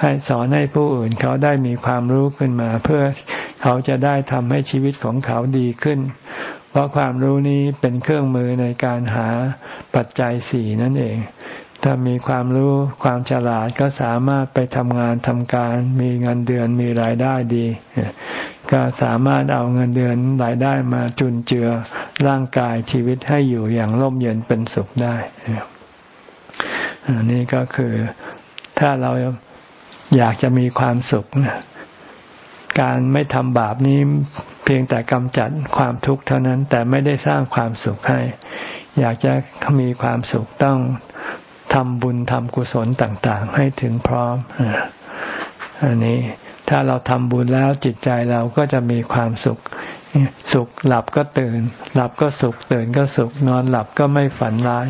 ให้สอนให้ผู้อื่นเขาได้มีความรู้ขึ้นมา เพื่อเขาจะได้ทำให้ชีวิตของเขาดีขึ้น เพราะความรู้นี้เป็นเครื่องมือในการหาปัจจัยสี่นั่นเอง ถ้ามีความรู้ความฉลาดก็สามารถไปทำงานทำการ มีเงินเดือนมีรายได้ดี ก็สามารถเอาเงินเดือนรายได้มาจุนเจือร่างกายชีวิตให้อยู่อย่างร่มเย็นเป็นสุขได้อันนี้ก็คือถ้าเราอยากจะมีความสุข การไม่ทำบาปนี้เพียงแต่กำจัดความทุกข์เท่านั้นแต่ไม่ได้สร้างความสุขให้ อยากจะมีความสุขต้อง ทำบุญทำกุศลต่าง ๆ ให้ถึงพร้อมอันนี้ถ้าเราทำบุญแล้วจิตใจเราก็จะมีความสุข สุขหลับก็ตื่น หลับก็สุขตื่นก็สุขนอนหลับก็ไม่ฝันร้าย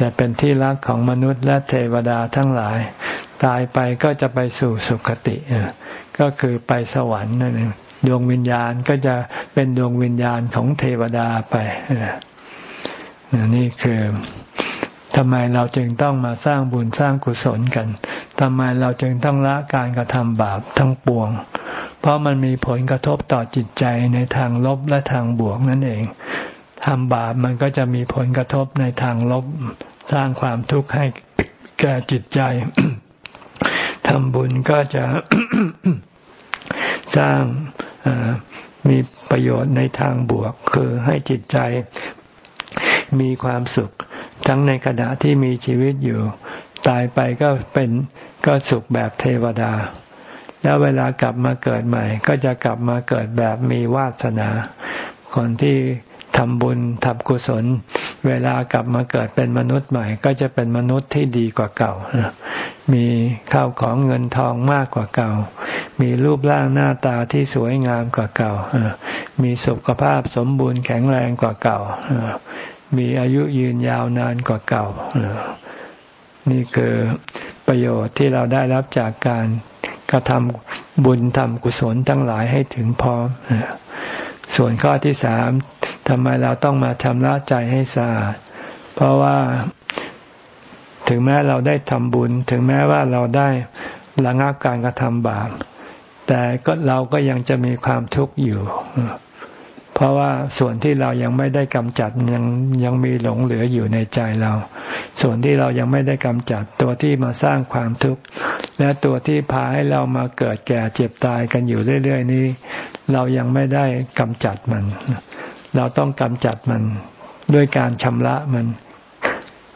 จะเป็นที่รักของมนุษย์และเทวดาทั้งหลาย ตายไปก็จะไปสู่สุคติ ก็คือไปสวรรค์นั่นเองดวงวิญญาณก็จะเป็นดวงวิญญาณของเทวดาไปนี่คือ ทำไมเราจึงต้องมาสร้างบุญสร้างกุศลกันทำไมเราจึงต้องละการกระทำบาปทั้งปวง เพราะมันมีผลกระทบต่อจิตใจในทางลบและทางบวกนั่นเองทำบาปมันก็จะมีผลกระทบในทางลบ สร้างความทุกข์ให้แก่จิตใจทำบุญก็จะสร้างมีประโยชน์ในทางบวก คือให้จิตใจมีความสุข ทั้งในขณะที่มีชีวิตอยู่ ตายไปก็เป็นก็สุขแบบเทวดา แล้วเวลากลับมาเกิดใหม่ ก็จะกลับมาเกิดแบบมีวาสนา คนที่ทำบุญทำกุศล เวลากลับมาเกิดเป็นมนุษย์ใหม่ ก็จะเป็นมนุษย์ที่ดีกว่าเก่า มีข้าวของเงินทองมากกว่าเก่า มีรูปร่างหน้าตาที่สวยงามกว่าเก่า มีสุขภาพสมบูรณ์แข็งแรงกว่าเก่า มีอายุยืนยาวนานกว่าเก่า นี่คือประโยชน์ที่เราได้รับจากการกระทำบุญทำกุศลทั้งหลายให้ถึงพร้อม ส่วนข้อที่สามทำไมเราต้องมาชำระใจให้สะอาด เพราะว่าถึงแม้เราได้ทำบุญ ถึงแม้ว่าเราได้ระงับการกระทำบาปแต่ก็เราก็ยังจะมีความทุกข์อยู่ เพราะว่าส่วนที่เรายังไม่ได้กำจัดยังยังมีหลงเหลืออยู่ในใจเรา ส่วนที่เรายังไม่ได้กำจัดตัวที่มาสร้างความทุกข์และตัวที่พาให้เรามาเกิดแก่เจ็บตายกันอยู่เรื่อยๆนี้ เรายังไม่ได้กำจัดมัน เราต้องกำจัดมันด้วยการชำระมัน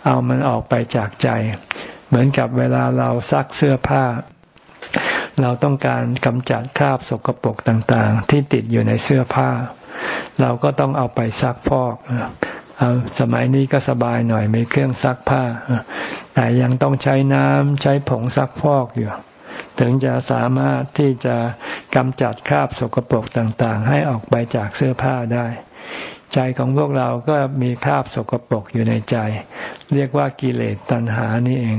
เอามันออกไปจากใจ เหมือนกับเวลาเราซักเสื้อผ้าเราต้องการกำจัดคราบสกปรกต่างๆ ที่ติดอยู่ในเสื้อผ้า เราก็ต้องเอาไปซักฟอกเอาสมัยนี้ก็สบายหน่อยมีเครื่องซักผ้า แต่ยังต้องใช้น้ำใช้ผงซักฟอกอยู่ ถึงจะสามารถที่จะกำจัดคราบสกปรกต่างๆ ให้ออกไปจากเสื้อผ้าได้ ใจของพวกเราก็มีคราบสกปรกอยู่ในใจ เรียกว่ากิเลสตัณหานี่เอง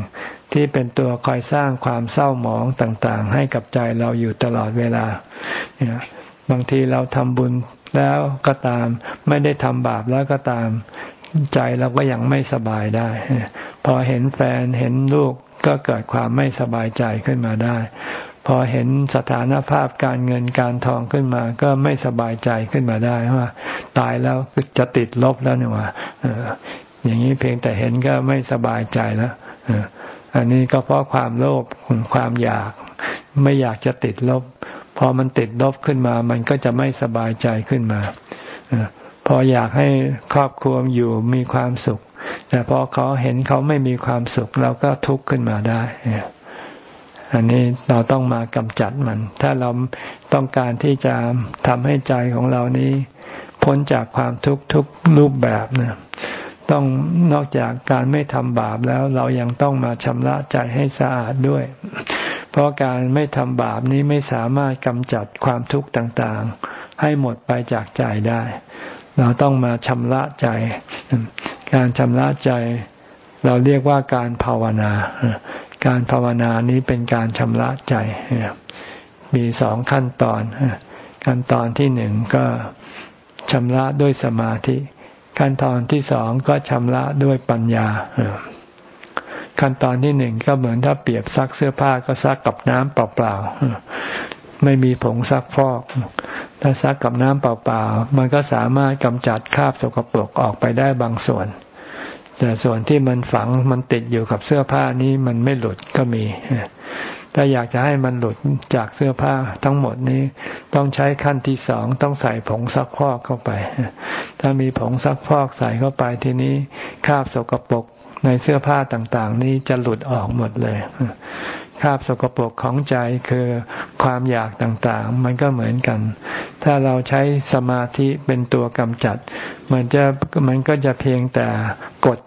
ที่เป็นตัวคอยสร้างความเศร้าหมองต่างๆ ให้กับใจเราอยู่ตลอดเวลา บางทีเราทำบุญ แล้วก็ตาม ไม่ได้ทำบาปแล้วก็ตาม ใจเราก็ยังไม่สบายได้ พอเห็นแฟนเห็นลูกก็เกิดความไม่สบายใจขึ้นมาได้ พอเห็นสถานภาพการเงินการทองขึ้นมา ก็ไม่สบายใจขึ้นมาได้ว่า ตายแล้วจะติดลบแล้วเนี่ยว่าอย่างนี้เพียงแต่เห็นก็ไม่สบายใจแล้วอันนี้ก็เพราะความโลภความอยาก ไม่อยากจะติดลบ พอมันติดลบขึ้นมา มันก็จะไม่สบายใจขึ้นมาพออยากให้ครอบครัวอยู่มีความสุข แต่พอเขาเห็นเขาไม่มีความสุข เราก็ทุกข์ขึ้นมาได้อันนี้เราต้องมากำจัดมัน ถ้าเราต้องการที่จะทำให้ใจของเรานี้ พ้นจากความทุกข์ทุกรูปแบบนะต้องนอกจากการไม่ทำบาปแล้ว เรายังต้องมาชำระใจให้สะอาดด้วย เพราะการไม่ทำบาปนี้ไม่สามารถกำจัดความทุกข์ต่างๆ ให้หมดไปจากใจได้ เราต้องมาชำระใจ การชำระใจ เราเรียกว่าการภาวนา การภาวนานี้เป็นการชำระใจ มีสองขั้นตอน ขั้นตอนที่หนึ่งก็ชำระด้วยสมาธิ ขั้นตอนที่สองก็ชำระด้วยปัญญา ขั้นตอนที่หนึ่งก็เหมือนถ้าเปรียบซักเสื้อผ้าก็ซักกับน้ำเปล่าๆไม่มีผงซักฟอก ถ้าซักกับน้ำเปล่าๆมันก็สามารถกำจัดคราบสกปรกออกไปได้บางส่วน แต่ส่วนที่มันฝังมันติดอยู่กับเสื้อผ้านี้มันไม่หลุดก็มีถ้าอยากจะให้มันหลุดจากเสื้อผ้าทั้งหมดนี้ ต้องใช้ขั้นที่สองต้องใส่ผงซักพอกเข้าไป ถ้ามีผงซักพอกใส่เข้าไปทีนี้คราบสกปรก ในเสื้อผ้าต่างๆ นี้จะหลุดออกหมดเลยคราบสกปรกของใจคือความอยากต่างๆ มันก็เหมือนกัน ถ้าเราใช้สมาธิเป็นตัวกำจัด มันจะมันก็จะเพียงแต่กด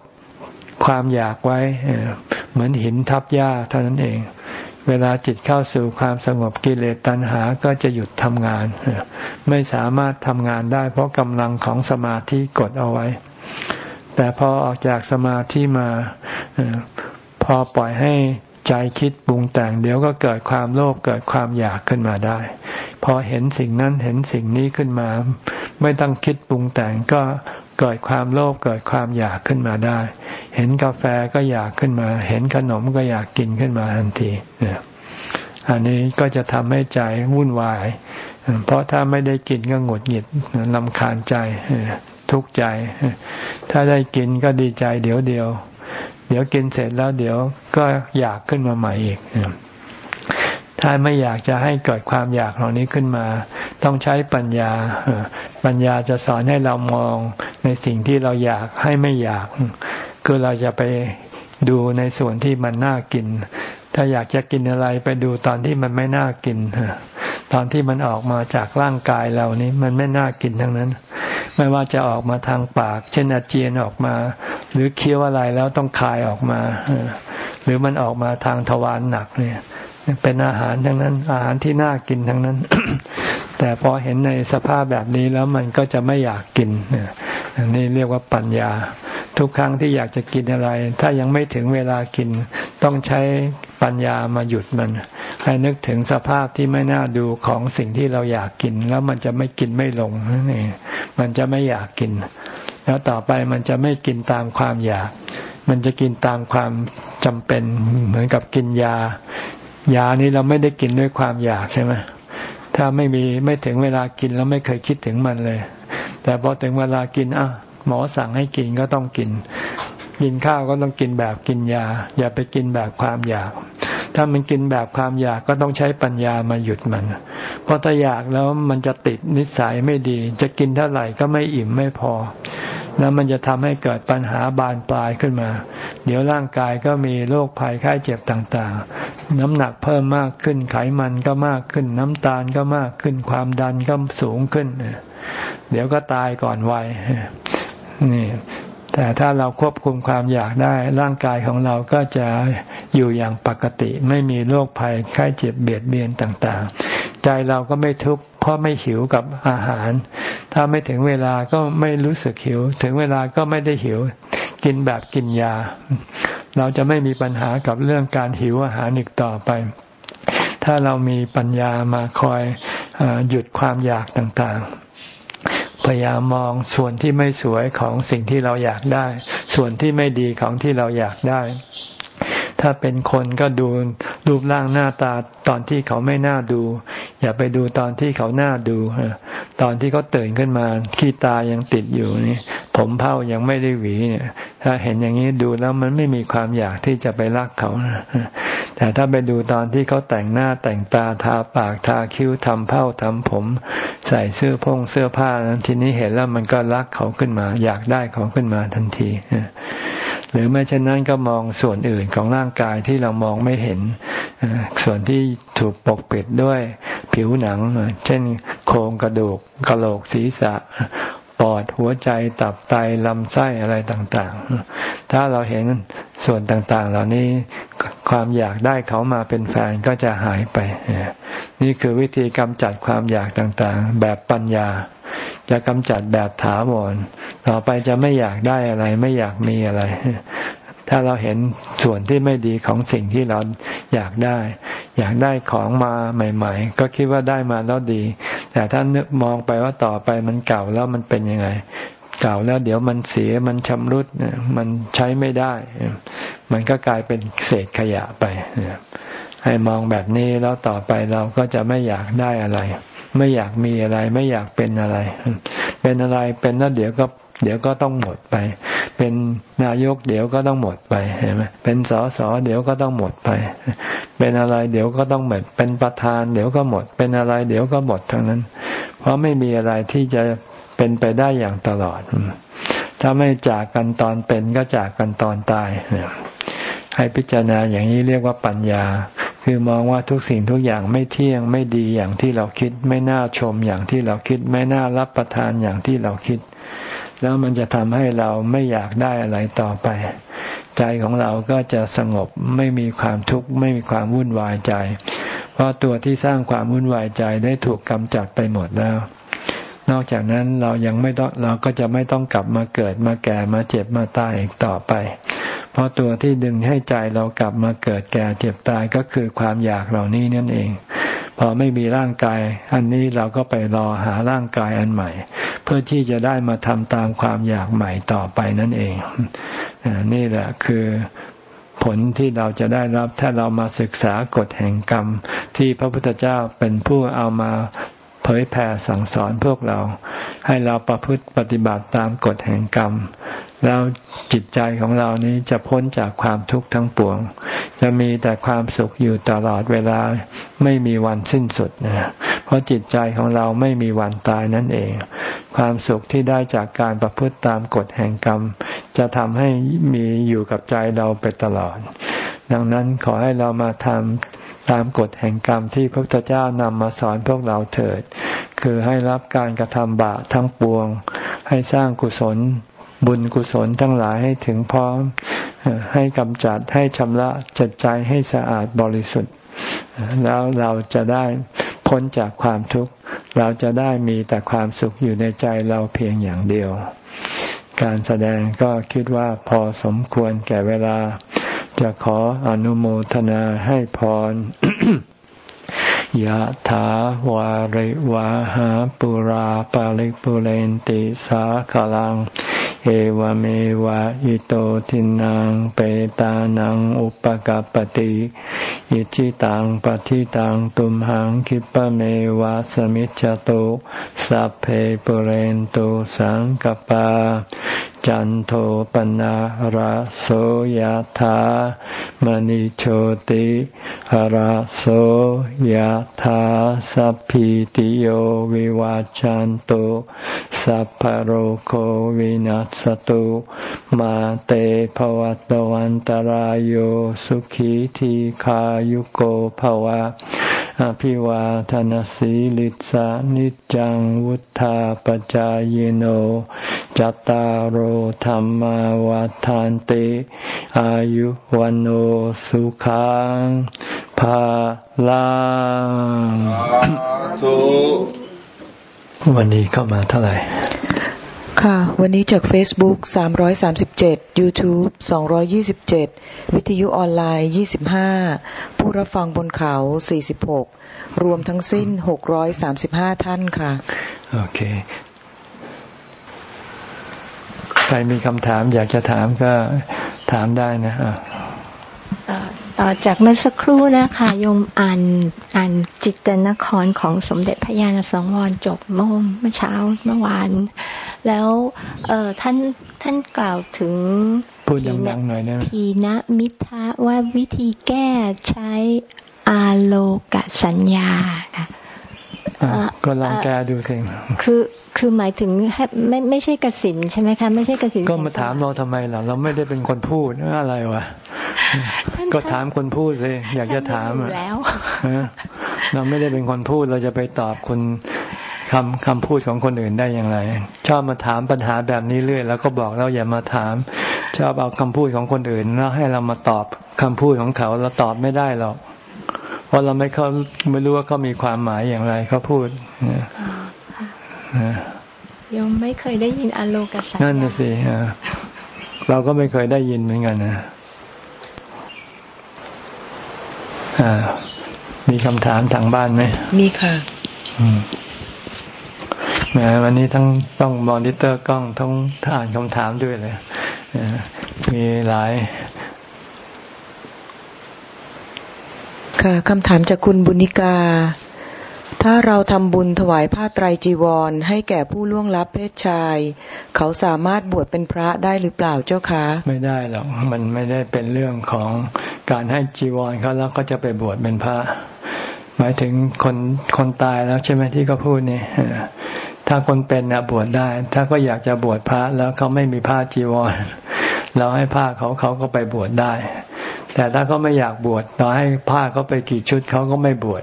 ความอยากไว้ เหมือนหินทับหญ้าเท่านั้นเอง เวลาจิตเข้าสู่ความสงบกิเลสตัณหาก็จะหยุดทำงาน ไม่สามารถทำงานได้เพราะกำลังของสมาธิกดเอาไว้ แต่พอออกจากสมาธิมาพอปล่อยให้ใจคิดปรุงแต่ง เดี๋ยวก็เกิดความโลภเกิดความอยากขึ้นมาได้ พอเห็นสิ่งนั้นเห็นสิ่งนี้ขึ้นมา ไม่ต้องคิดปรุงแต่งก็เกิดความโลภเกิดความอยากขึ้นมาได้ เห็นกาแฟก็อยากขึ้นมา เห็นขนมก็อยากกินขึ้นมาทันทีเนี่ยอันนี้ก็จะทำให้ใจวุ่นวาย เพราะถ้าไม่ได้กินก็หงุดหงิดลำคาญใจ ทุกข์ใจ ถ้าได้กินก็ดีใจเดี๋ยวเดียว เดี๋ยวกินเสร็จแล้วเดี๋ยวก็อยากขึ้นมาใหม่อีก ถ้าไม่อยากจะให้เกิดความอยากเหล่านี้ขึ้นมา ต้องใช้ปัญญา ปัญญาจะสอนให้เรามองในสิ่งที่เราอยากให้ไม่อยาก คือเราจะไปดูในส่วนที่มันน่ากิน ถ้าอยากจะกินอะไรไปดูตอนที่มันไม่น่ากิน ตอนที่มันออกมาจากร่างกายเรานี้มันไม่น่ากินทั้งนั้น ไม่ว่าจะออกมาทางปาก เช่นอาเจียนออกมา หรือเคี้ยวอะไรแล้วต้องคายออกมา หรือมันออกมาทางทวารหนักเนี่ย เป็นอาหารทั้งนั้น อาหารที่น่ากินทั้งนั้น แต่พอเห็นในสภาพแบบนี้แล้วมันก็จะไม่อยากกินนี่เรียกว่าปัญญา ทุกครั้งที่อยากจะกินอะไร ถ้ายังไม่ถึงเวลากิน ต้องใช้ปัญญามาหยุดมัน ให้นึกถึงสภาพที่ไม่น่าดูของสิ่งที่เราอยากกิน แล้วมันจะไม่กินไม่ลงนี่มันจะไม่อยากกิน แล้วต่อไปมันจะไม่กินตามความอยาก มันจะกินตามความจำเป็น เหมือนกับกินยา ยานี้เราไม่ได้กินด้วยความอยากใช่ไหมถ้าไม่มีไม่ถึงเวลากินแล้วไม่เคยคิดถึงมันเลย แต่พอถึงเวลากินอะ หมอสั่งให้กินก็ต้องกิน กินข้าวก็ต้องกินแบบกินยา อย่าไปกินแบบความอยาก ถ้ามันกินแบบความอยากก็ต้องใช้ปัญญามาหยุดมัน เพราะถ้าอยากแล้วมันจะติดนิสัยไม่ดี จะกินเท่าไหร่ก็ไม่อิ่มไม่พอ แล้วมันจะทำให้เกิดปัญหาบานปลายขึ้นมา เดี๋ยวร่างกายก็มีโรคภัยไข้เจ็บต่างๆ น้ำหนักเพิ่มมากขึ้นไขมันก็มากขึ้น น้ำตาลก็มากขึ้นความดันก็สูงขึ้นเดี๋ยวก็ตายก่อนวัย นี่แต่ถ้าเราควบคุมความอยากได้ ร่างกายของเราก็จะอยู่อย่างปกติ ไม่มีโรคภัยไข้เจ็บเบียดเบียนต่างๆ ใจเราก็ไม่ทุกข์เพราะไม่หิวกับอาหาร ถ้าไม่ถึงเวลาก็ไม่รู้สึกหิว ถึงเวลาก็ไม่ได้หิว กินแบบกินยา เราจะไม่มีปัญหากับเรื่องการหิวอาหารอีกต่อไป ถ้าเรามีปัญญามาคอยอหยุดความอยากต่างๆ พยายามมองส่วนที่ไม่สวยของสิ่งที่เราอยากได้ ส่วนที่ไม่ดีของที่เราอยากได้ ถ้าเป็นคนก็ดู รูปร่างหน้าตาตอนที่เขาไม่น่าดู อย่าไปดูตอนที่เขาน่าดูตอนที่เขาตื่นขึ้นมาขี้ตายังติดอยู่นี่ ผมเผ้ายังไม่ได้หวีเนี่ย ถ้าเห็นอย่างนี้ดูแล้วมันไม่มีความอยากที่จะไปรักเขาแต่ถ้าไปดูตอนที่เขาแต่งหน้าแต่งตาทาปากทาคิ้วทำเผ้าทำผม ใส่เสื้อพงเสื้อผ้านั้นทีนี้เห็นแล้วมันก็รักเขาขึ้นมา อยากได้เขาขึ้นมาทันที หรือไม่เช่นนั้นก็มองส่วนอื่นของร่างกายที่เรามองไม่เห็น ส่วนที่ถูกปกปิดด้วยผิวหนัง เช่น โครงกระดูกกระโหลกศีรษะปอดหัวใจตับไตลำไส้อะไรต่างๆ ถ้าเราเห็นส่วนต่างๆ เหล่านี้ความอยากได้เขามาเป็นแฟนก็จะหายไป นี่คือวิธีกำจัดความอยากต่างๆ แบบปัญญา จะกำจัดแบบถาวร ต่อไปจะไม่อยากได้อะไร ไม่อยากมีอะไร ถ้าเราเห็นส่วนที่ไม่ดีของสิ่งที่เราอยากได้ อยากได้ของมาใหม่ ๆ ก็คิดว่าได้มาแล้วดี แต่ถ้านึกมองไปว่าต่อไปมันเก่าแล้วมันเป็นยังไง เก่าแล้วเดี๋ยวมันเสียมันชำรุดมันใช้ไม่ได้ มันก็กลายเป็นเศษขยะไปให้มองแบบนี้แล้วต่อไปเราก็จะไม่อยากได้อะไร ไม่อยากมีอะไร ไม่อยากเป็นอะไร เป็นอะไรเป็นแล้วเดี๋ยวก็ เดี๋ยวก็ต้องหมดไป เป็นนายกเดี๋ยวก็ต้องหมดไปเห็นไหมเป็นสอสอเดี๋ยวก็ต้องหมดไป เป็นอะไรเดี๋ยวก็ต้องหมด เป็นประธานเดี๋ยวก็หมด เป็นอะไรเดี๋ยวก็หมดทั้งนั้น เพราะไม่มีอะไรที่จะเป็นไปได้อย่างตลอด ถ้าไม่จากกันตอนเป็นก็จากกันตอนตายให้พิจารณาอย่างนี้เรียกว่าปัญญา คือมองว่าทุกสิ่งทุกอย่างไม่เที่ยงไม่ดีอย่างที่เราคิด ไม่น่าชมอย่างที่เราคิด ไม่น่ารับประทานอย่างที่เราคิด แล้วมันจะทำให้เราไม่อยากได้อะไรต่อไป ใจของเราก็จะสงบไม่มีความทุกข์ไม่มีความวุ่นวายใจ เพราะตัวที่สร้างความวุ่นวายใจได้ถูกกำจัดไปหมดแล้ว นอกจากนั้นเรายังไม่ต้องเราก็จะไม่ต้องกลับมาเกิดมาแก่มาเจ็บมาตายอีกต่อไป ราะตัวที่ดึงให้ใจเรากลับมาเกิดแก่เจ็บตายก็คือความอยากเหล่านี้นั่นเอง พอไม่มีร่างกาย อันนี้เราก็ไปรอหาร่างกายอันใหม่ เพื่อที่จะได้มาทำตามความอยากใหม่ต่อไปนั่นเอง นี่แหละคือผลที่เราจะได้รับถ้าเรามาศึกษากฎแห่งกรรม ที่พระพุทธเจ้าเป็นผู้เอามาเผยแผ่สั่งสอนพวกเรา ให้เราประพฤติปฏิบัติตามกฎแห่งกรรม แล้วจิตใจของเรานี้จะพ้นจากความทุกข์ทั้งปวง จะมีแต่ความสุขอยู่ตลอดเวลาไม่มีวันสิ้นสุดนะเพราะจิตใจของเราไม่มีวันตายนั่นเอง ความสุขที่ได้จากการประพฤติตามกฎแห่งกรรม จะทำให้มีอยู่กับใจเราไปตลอด ดังนั้นขอให้เรามาทำตามกฎแห่งกรรมที่พระพุทธเจ้านำมาสอนพวกเราเถิด คือให้รับการกระทำบาปทั้งปวง ให้สร้างกุศล บุญกุศลทั้งหลายให้ถึงพร้อม ให้กำจัดให้ชำระจิตใจให้สะอาดบริสุทธิ์ แล้วเราจะได้พ้นจากความทุกข์ เราจะได้มีแต่ความสุขอยู่ในใจเราเพียงอย่างเดียว การแสดงก็คิดว่าพอสมควรแก่เวลา จะขออนุโมทนาให้พรยะถาวาริวาหาปุราปาริปุเรนติสาขลัง เอวเมวะอิโตทินังเปตานังอุปกาปติอิจิตังปฏิตังตุมหังคิปะเมวะสมิจจตุสัพเพปุเรนตุสังกปา จันโทปนะระโสยธามณิโชติระโสยธาสัพพิติโยวิวาจันโตสัพพโรโควินัสตุมาเตภวัตวันตารโยสุขีทีขายุโกภวะ อภิวาทานสีลิสานิจังวุธาปจายโนจตารโหธรรมวาทานเตอายุวันโอสุขังภาลังวันนี้เข้ามาเท่าไหร่ ค่ะ วันนี้จาก Facebook 337 YouTube 227 วิทยุออนไลน์ 25 ผู้รับฟังบนเขา 46 รวมทั้งสิ้น 635 ท่านค่ะ โอเค ใครมีคำถามอยากจะถามก็ถามได้นะ ต่อจากเมื่อสักครู่นะคะโยมอ่านอ่านจิตนครของสมเด็จพระญาณสังวรจบเมื่อเมื่อเช้าเมื่อวาน แล้วเออท่านท่านกล่าวถึงพูดดังๆหน่อยนะทีนะมิทะว่าวิธีแก้ใช้อาโลกสัญญาค่ะ ก็ลองแก้ดูสิคือคือหมายถึงไม่ไม่ใช่กสินใช่ไหมคะไม่ใช่กสินก็มาถามเราทำไมล่ะเราไม่ได้เป็นคนพูดอะไรวะก็ถามคนพูดเลย อยากจะถามแล้วเราไม่ได้เป็นคนพูดเราจะไปตอบคนคำคำพูดของคนอื่นได้อย่างไร ชอบมาถามปัญหาแบบนี้เรื่อย แล้วก็บอกเราอย่ามาถาม ชอบเอาคำพูดของคนอื่น แล้วให้เรามาตอบคำพูดของเขาเราตอบไม่ได้หรอก เพราะเราไม่เขาไม่รู้ว่าเขามีความหมายอย่างไรเขาพูดยังไม่เคยได้ยินอโลกสัญนั่นนะสิเราก็ไม่เคยได้ยินเหมือนกันนะมีคำถามทางบ้านไหม มีค่ะแหมวันนี้ทั้งต้องมอนิเตอร์กล้องต้องอ่านคำถามด้วยเลยมีหลาย ค่ะคำถามจากคุณบุญนิกา ถ้าเราทำบุญถวายผ้าไตรจีวร ให้แก่ผู้ล่วงลับเพศชาย เขาสามารถบวชเป็นพระได้หรือเปล่าเจ้าคะ ไม่ได้หรอกมันไม่ได้เป็นเรื่องของการให้จีวรเขาแล้วก็จะไปบวชเป็นพระ หมายถึงคนคนตายแล้วใช่ไหมที่เขาพูดนี่ถ้าคนเป็นนะบวชได้ ถ้าก็อยากจะบวชพระแล้วเขาไม่มีผ้าจีวร เราให้ผ้าเขาเขาก็ไปบวชได้ แต่ถ้าเขาไม่อยากบวชต่อให้ผ้าเขาไปกี่ชุดเขาก็ไม่บวช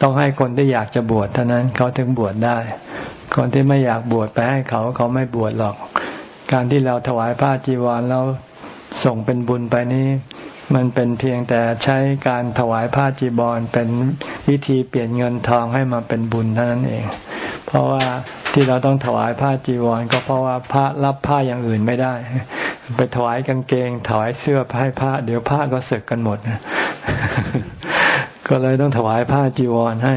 ต้องให้คนที่อยากจะบวชเท่านั้นเขาถึงบวชได้ คนที่ไม่อยากบวชไปให้เขาเขาไม่บวชหรอก การที่เราถวายผ้าจีวรแล้วส่งเป็นบุญไปนี้ มันเป็นเพียงแต่ใช้การถวายผ้าจีบอลเป็นวิธีเปลี่ยนเงินทองให้มาเป็นบุญเท่านั้นเอง เพราะว่าที่เราต้องถวายผ้าจีวร ก็เพราะว่าพระรับผ้าอย่างอื่นไม่ได้ ไปถวายกางเกง ถวายเสื้อให้พระเดี๋ยวผ้าก็สึกกันหมดก็เลยต้องถวายผ้าจีวรให้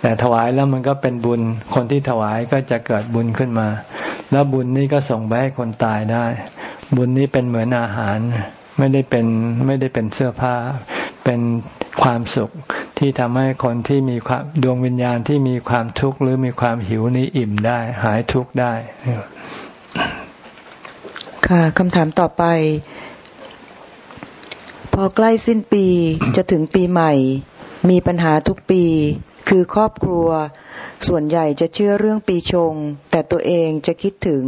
แต่ถวายแล้วมันก็เป็นบุญ คนที่ถวายก็จะเกิดบุญขึ้นมา แล้วบุญนี้ก็ส่งไปให้คนตายได้ บุญนี้เป็นเหมือนอาหาร ไม่ได้เป็นไม่ได้เป็นเสื้อผ้า เป็นความสุขที่ทำให้คนที่มีความดวงวิญญาณที่มีความทุกข์หรือมีความหิวนี้อิ่มได้ หายทุกข์ได้ ค่ะคำถามต่อไป พอใกล้สิ้นปีจะถึงปีใหม่ มีปัญหาทุกปี คือครอบครัว ส่วนใหญ่จะเชื่อเรื่องปีชง แต่ตัวเองจะคิดถึง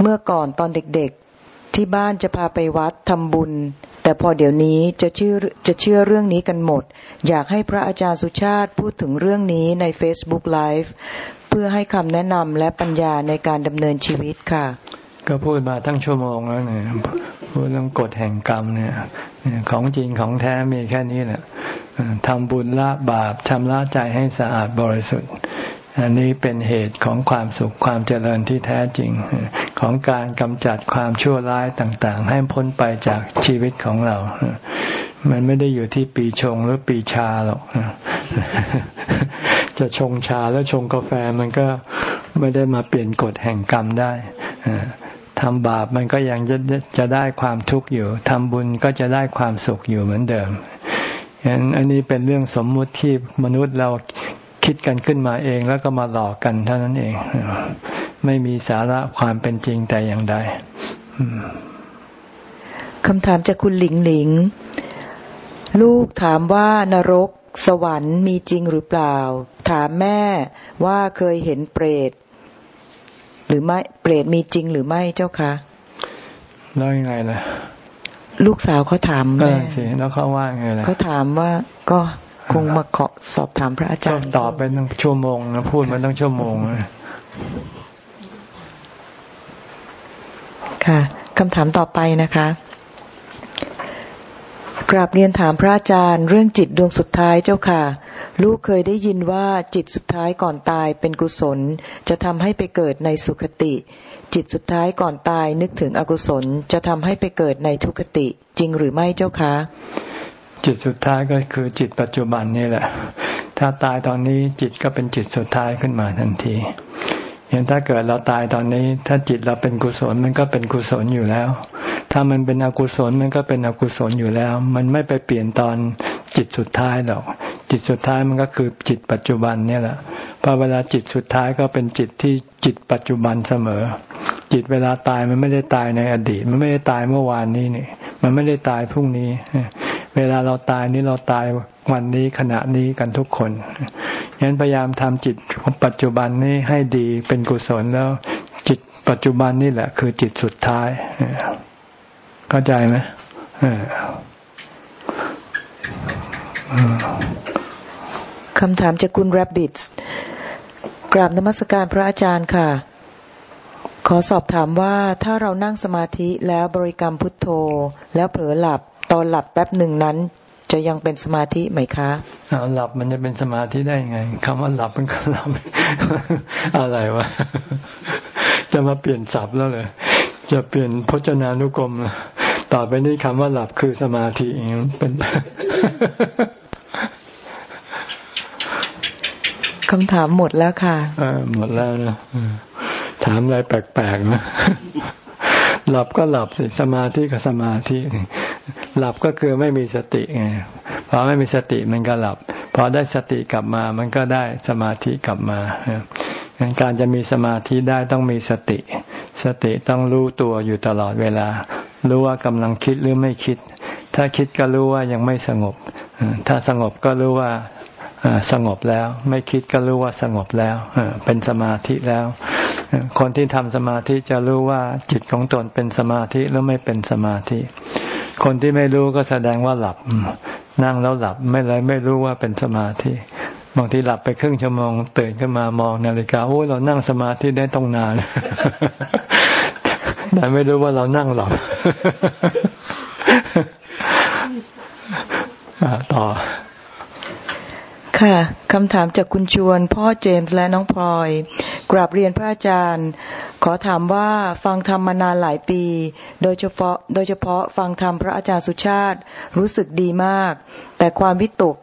เมื่อก่อนตอนเด็ก ที่บ้านจะพาไปวัดทำบุญ แต่พอเดี๋ยวนี้จะเชื่อจะเชื่อเรื่องนี้กันหมด อยากให้พระอาจารย์สุชาติพูดถึงเรื่องนี้ใน Facebook Live เพื่อให้คำแนะนำและปัญญาในการดำเนินชีวิตค่ะ ก็พูดมาทั้งชั่วโมงแล้วเนี่ยพูดเรื่องกฎแห่งกรรมเนี่ยของจริงของแท้มีแค่นี้แหละทำบุญละบาปชำระใจให้สะอาดบริสุทธิ์ อันนี้เป็นเหตุของความสุขความเจริญที่แท้จริง ของการกำจัดความชั่วร้ายต่างๆ ให้พ้นไปจากชีวิตของเรา มันไม่ได้อยู่ที่ปีชงหรือปีชาหรอก จะชงชาแล้วชงกาแฟมันก็ไม่ได้มาเปลี่ยนกฎแห่งกรรมได้ทำบาปมันก็ยังจะจะได้ความทุกข์อยู่ทำบุญก็จะได้ความสุขอยู่เหมือนเดิมอันนี้เป็นเรื่องสมมุติที่มนุษย์เรา คิดกันขึ้นมาเองแล้วก็มาหลอกกันเท่านั้นเอง ไม่มีสาระความเป็นจริงแต่อย่างใดคำถามจากคุณหลิงหลิง ลูกถามว่านรก สวรรค์มีจริงหรือเปล่า ถามแม่ว่าเคยเห็นเปรต หรือไม่เปรตมีจริงหรือไม่เจ้าคะแล้วยังไงล่ะ ลูกสาวเขาถามแม่สิแล้วเขาว่าไงล่ะเขาถามว่าก็ คงมาขอสอบถามพระอาจารย์ตอบไปตั้งชั่วโมงนะพูดมาตั้งชั่วโมงค่ะคำถามต่อไปนะคะกราบเรียนถามพระอาจารย์ เรื่องจิตดวงสุดท้ายเจ้าค่ะ ลูกเคยได้ยินว่าจิตสุดท้ายก่อนตายเป็นกุศล จะทำให้ไปเกิดในสุคติ จิตสุดท้ายก่อนตายนึกถึงอกุศล จะทำให้ไปเกิดในทุคติจริงหรือไม่เจ้าคะ จิตสุดท้ายก็คือจิตปัจจุบันนี่แหละ ถ้าตายตอนนี้จิตก็เป็นจิตสุดท้ายขึ้นมาทันทีเห็นถ้าเกิดเราตายตอนนี้ ถ้าจิตเราเป็นกุศลมันก็เป็นกุศลอยู่แล้ว ถ้ามันเป็นอกุศลมันก็เป็นอกุศลอยู่แล้ว มันไม่ไปเปลี่ยนตอนจิตสุดท้ายหรอก จิตสุดท้ายมันก็คือจิตปัจจุบันเนี่ยแหละพอเวลาจิตสุดท้ายก็เป็นจิตที่จิตปัจจุบันเสมอ จิตเวลาตายมันไม่ได้ตายในอดีต มันไม่ได้ตายเมื่อวานนี้นี่ มันไม่ได้ตายพรุ่งนี้ เวลาเราตายนี้เราตายวันนี้ขณะนี้กันทุกคนฉะนั้นพยายามทำจิตปัจจุบันนี้ให้ดีเป็นกุศลแล้ว จิตปัจจุบันนี่แหละ คือจิตสุดท้ายเข้าใจไหมคำถามจากคุณแรบบิทกราบนมัสการพระอาจารย์ค่ะ ขอสอบถามว่าถ้าเรานั่งสมาธิแล้วบริกรรมพุทโธ แล้วเผลอหลับ ตอนหลับแป๊บหนึ่งนั้น จะยังเป็นสมาธิไหมคะเอาหลับมันจะเป็นสมาธิได้ไงคำว่าหลับมันก็หลับอะไรวะจะมาเปลี่ยนศัพท์แล้วเลยจะเปลี่ยนพจนานุกรมต่อไปนี้คำว่าหลับคือสมาธิเป็นคำถามหมดแล้วค่ะหมดแล้วนะถามอะไรแปลกๆนะ หลับก็หลับสิสมาธิกับสมาธิหลับก็คือไม่มีสติไงพอไม่มีสติมันก็หลับพพอได้สติกลับมา มันก็ได้สมาธิกลับมาการจะมีสมาธิได้ต้องมีสติ สติต้องรู้ตัวอยู่ตลอดเวลา รู้ว่ากำลังคิดหรือไม่คิด ถ้าคิดก็รู้ว่ายังไม่สงบ ถ้าสงบก็รู้ว่า สงบแล้ว ไม่คิดก็รู้ว่าสงบแล้วเป็นสมาธิแล้ว คนที่ทำสมาธิจะรู้ว่าจิตของตนเป็นสมาธิหรือไม่เป็นสมาธิ คนที่ไม่รู้ก็แสดงว่าหลับ นั่งแล้วหลับไม่เลยไม่รู้ว่าเป็นสมาธิบางทีหลับไปครึ่งชั่วโมงตื่นขึ้นมามองนาฬิกาโอ้เรานั่งสมาธิได้ต้องนานแต่ไม่รู้ว่าเรานั่งหลับต่อ ค่ะคำถามจากคุณชวน พ่อเจมส์และน้องพลอย กราบเรียนพระอาจารย์ ขอถามว่าฟังธรรมมานานหลายปี โดยเฉพาะโดยเฉพาะฟังธรรมพระอาจารย์สุชาติ รู้สึกดีมาก แต่ความวิตก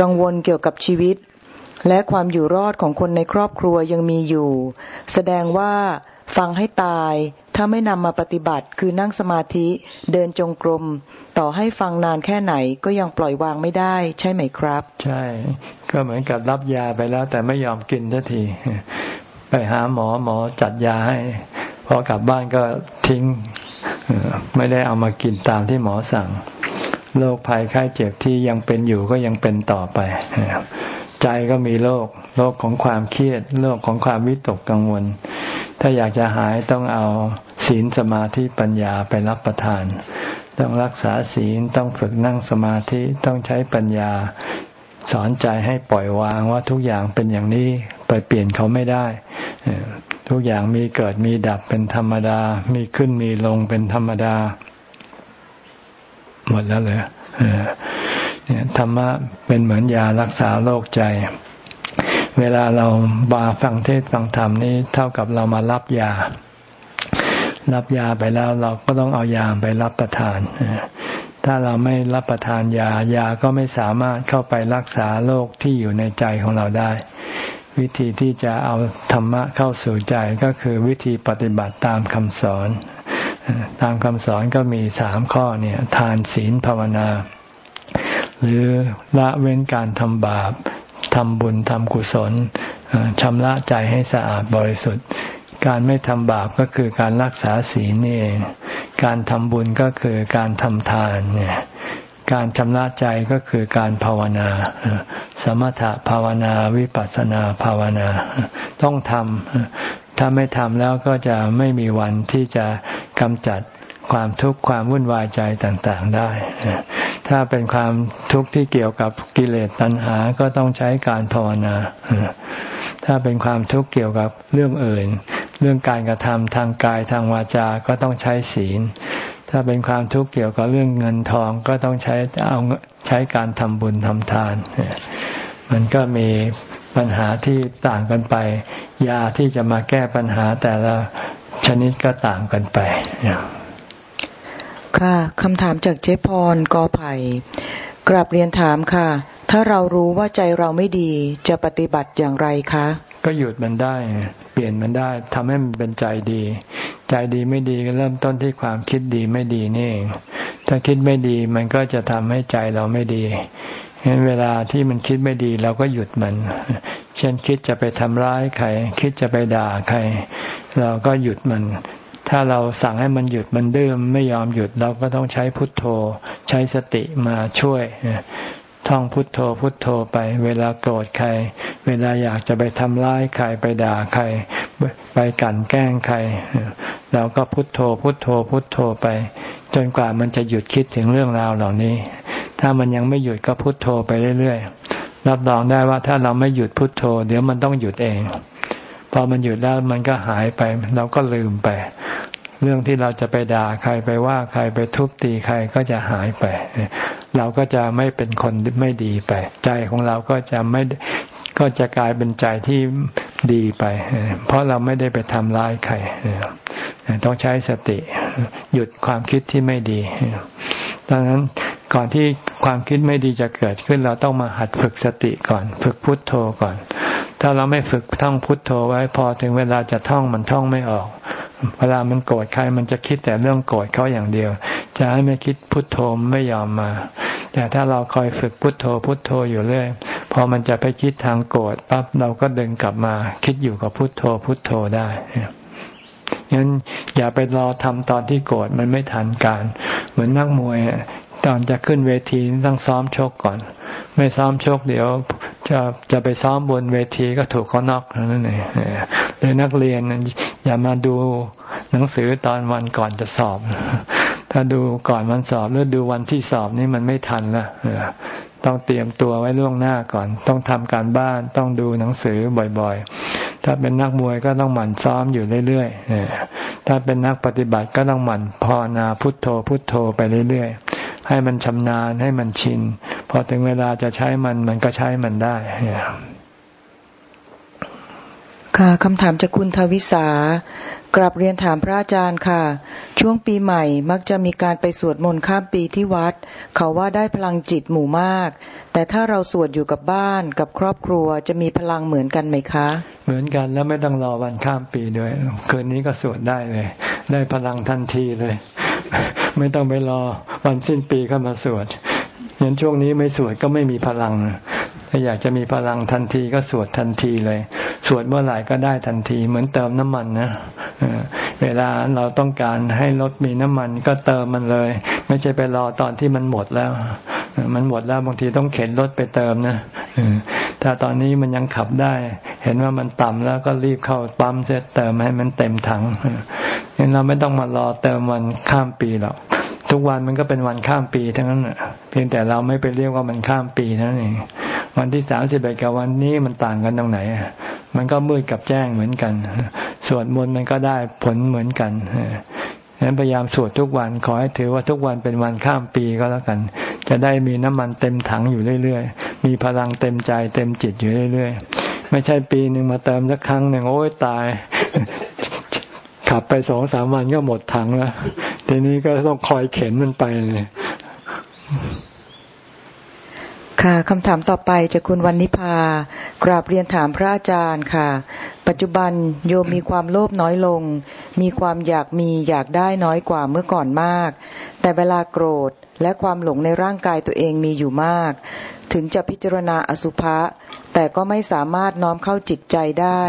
กังวลเกี่ยวกับชีวิต และความอยู่รอดของคนในครอบครัวยังมีอยู่ แสดงว่าฟังให้ตาย ถ้าไม่นำมาปฏิบัติคือนั่งสมาธิเดินจงกรม ต่อให้ฟังนานแค่ไหนก็ยังปล่อยวางไม่ได้ใช่ไหมครับ ใช่ ก็เหมือนกับรับยาไปแล้ว แต่ไม่ยอมกินทันที ไปหาหมอหมอจัดยาให้ พอกลับบ้านก็ทิ้ง ไม่ได้เอามากินตามที่หมอสั่ง โรคภัยไข้เจ็บที่ยังเป็นอยู่ก็ยังเป็นต่อไป ใจก็มีโรค โรคของความเครียด โรคของความวิตกกังวล ถ้าอยากจะหายต้องเอาศีลสมาธิปัญญาไปรับประทาน ต้องรักษาศีลต้องฝึกนั่งสมาธิต้องใช้ปัญญา สอนใจให้ปล่อยวางว่าทุกอย่างเป็นอย่างนี้ไปเปลี่ยนเขาไม่ได้ ทุกอย่างมีเกิดมีดับเป็นธรรมดา มีขึ้นมีลงเป็นธรรมดา หมดแล้วเลยธรรมะเป็นเหมือนยารักษาโรคใจ เวลาเราบาฟังเทศฟังธรรมนี่เท่ากับเรามารับยา รับยาไปแล้วเราก็ต้องเอายาไปรับประทาน ถ้าเราไม่รับประทานยายาก็ไม่สามารถเข้าไปรักษาโรคที่อยู่ในใจของเราได้ วิธีที่จะเอาธรรมะเข้าสู่ใจก็คือวิธีปฏิบัติตามคำสอนตามคำสอนก็มีสามข้อเนี่ย ทานศีลภาวนา หรือละเว้นการทำบาป ทำบุญทำกุศลชำระใจให้สะอาดบริสุทธิ์ การไม่ทำบาปก็คือการรักษาศีลนี่เองการทำบุญก็คือการทำทานเนี่ยการชำระใจก็คือการภาวนา สมถะภาวนาวิปัสสนาภาวนา ต้องทำถ้าไม่ทำแล้วก็จะไม่มีวันที่จะกำจัด ความทุกข์ความวุ่นวายใจต่างๆได้ ถ้าเป็นความทุกข์ที่เกี่ยวกับกิเลสตัณหา ก็ต้องใช้การภาวนา ถ้าเป็นความทุกข์เกี่ยวกับเรื่องอื่น เรื่องการกระทำทางกายทางวาจา ก็ต้องใช้ศีล ถ้าเป็นความทุกข์เกี่ยวกับเรื่องเงินทองก็ต้องใช้เอาใช้การทำบุญทำทาน มันก็มีปัญหาที่ต่างกันไป ยาที่จะมาแก้ปัญหาแต่ละชนิดก็ต่างกันไป ค่ะคำถามจากเจ๊พรกอไผ่กราบเรียนถามค่ะ ถ้าเรารู้ว่าใจเราไม่ดีจะปฏิบัติอย่างไรคะ ก็หยุดมันได้ เปลี่ยนมันได้ทำให้มันเป็นใจดี ใจดีไม่ดีก็เริ่มต้นที่ความคิดดีไม่ดีนี่เองถ้าคิดไม่ดีมันก็จะทำให้ใจเราไม่ดีฉะนั้นเวลาที่มันคิดไม่ดีเราก็หยุดมัน เช่นคิดจะไปทำร้ายใคร คิดจะไปด่าใคร เราก็หยุดมัน ถ้าเราสั่งให้มันหยุดมันดื้อไม่ยอมหยุดเราก็ต้องใช้พุทโธ ใช้สติมาช่วยท่องพุทโธพุทโธไป เวลาโกรธใคร เวลาอยากจะไปทำร้ายใครไปด่าใคร ไปกั่นแกล้งใครเราก็พุทโธพุทโธพุทโธไป จนกว่ามันจะหยุดคิดถึงเรื่องราวเหล่านี้ ถ้ามันยังไม่หยุดก็พุทโธไปเรื่อยๆรับรองได้ว่าถ้าเราไม่หยุดพุทโธ เดี๋ยวมันต้องหยุดเอง พอมันหยุดแล้วมันก็หายไป เราก็ลืมไป เรื่องที่เราจะไปด่าใครไปว่าใครไปทุบตีใครก็จะหายไป เราก็จะไม่เป็นคนไม่ดีไป ใจของเราก็จะไม่ก็จะกลายเป็นใจที่ดีไป เพราะเราไม่ได้ไปทำร้ายใครต้องใช้สติ หยุดความคิดที่ไม่ดีดังนั้นก่อนที่ความคิดไม่ดีจะเกิดขึ้น เราต้องมาหัดฝึกสติก่อน ฝึกพุทโธก่อน ถ้าเราไม่ฝึกท่องพุทโธไว้พอถึงเวลาจะท่องมันท่องไม่ออก เวลามันโกรธใครมันจะคิดแต่เรื่องโกรธเขาอย่างเดียว จะให้ไม่คิดพุทโธไม่ยอมมา แต่ถ้าเราคอยฝึกพุทโธพุทโธอยู่เรื่อยพอมันจะไปคิดทางโกรธปั๊บเราก็ดึงกลับมา คิดอยู่กับพุทโธพุทโธได้งั้นอย่าไปรอทำตอนที่โกรธมันไม่ทันการ เหมือนนักมวยตอนจะขึ้นเวทีต้องซ้อมชกก่อน ไม่ซ้อมชกเดี๋ยว จะจะไปซ้อมบนเวทีก็ถูกเขานอกนั่นเองเลยนักเรียนอย่ามาดูหนังสือตอนวันก่อนจะสอบ ถ้าดูก่อนวันสอบหรือดูวันที่สอบนี่มันไม่ทันละต้องเตรียมตัวไว้ล่วงหน้าก่อน ต้องทำการบ้านต้องดูหนังสือบ่อยๆ ถ้าเป็นนักมวยก็ต้องหมั่นซ้อมอยู่เรื่อยๆถ้าเป็นนักปฏิบัติก็ต้องหมั่นภาวนาพุทโธพุทโธไปเรื่อยๆให้มันชำนาญให้มันชิน พอถึงเวลาจะใช้มันมันก็ใช้มันได้ค่ะคำถามจากคุณทวิสากลับเรียนถามพระอาจารย์ค่ะ ช่วงปีใหม่มักจะมีการไปสวดมนต์ข้ามปีที่วัด เขาว่าได้พลังจิตหมู่มาก แต่ถ้าเราสวดอยู่กับบ้านกับครอบครัวจะมีพลังเหมือนกันไหมคะ เหมือนกันแล้วไม่ต้องรอวันข้ามปีด้วย คืนนี้ก็สวดได้เลย ได้พลังทันทีเลย ไม่ต้องไปรอวันสิ้นปีก็มาสวด งั้นช่วงนี้ไม่สวดก็ไม่มีพลัง ถ้าอยากจะมีพลังทันทีก็สวดทันทีเลย สวดเมื่อไหร่ก็ได้ทันที เหมือนเติมน้ำมันนะเวลาเราต้องการให้รถมีน้ำมันก็เติมมันเลย ไม่ใช่ไปรอตอนที่มันหมดแล้ว มันหมดแล้วบางทีต้องเข็นรถไปเติมนะถ้าตอนนี้มันยังขับได้ เห็นว่ามันต่ำแล้วก็รีบเข้าปั๊มเสร็จเติมให้มันเต็มถังงั้นเราไม่ต้องมารอเติมวันข้ามปีหรอก ทุกวันมันก็เป็นวันข้ามปีทั้งนั้นเพียงแต่เราไม่ไปเรียกว่ามันข้ามปีนั่นเองวันที่สามสิบเอ็ดกับวันนี้มันต่างกันตรงไหนมันก็มืดกับแจ้งเหมือนกันสวดมนต์มันก็ได้ผลเหมือนกันฉะนั้นพยายามสวดทุกวันขอให้ถือว่าทุกวันเป็นวันข้ามปีก็แล้วกัน จะได้มีน้ำมันเต็มถังอยู่เรื่อยๆ มีพลังเต็มใจเต็มจิตอยู่เรื่อยๆ ไม่ใช่ปีหนึ่งมาเติมสักครั้งหนึ่งโอ้ยตาย ขับไปสองสามวันก็หมดถังแล้ว ทีนี้ก็ต้องคอยเข็นมันไปเลยค่ะคำถามต่อไปจะคุณวันนิพากราบเรียนถามพระอาจารย์ค่ะ ปัจจุบันโยมมีความโลภน้อยลง มีความอยากมีอยากได้น้อยกว่าเมื่อก่อนมาก แต่เวลาโกรธและความหลงในร่างกายตัวเองมีอยู่มาก ถึงจะพิจารณาอสุภะแต่ก็ไม่สามารถน้อมเข้าจิตใจได้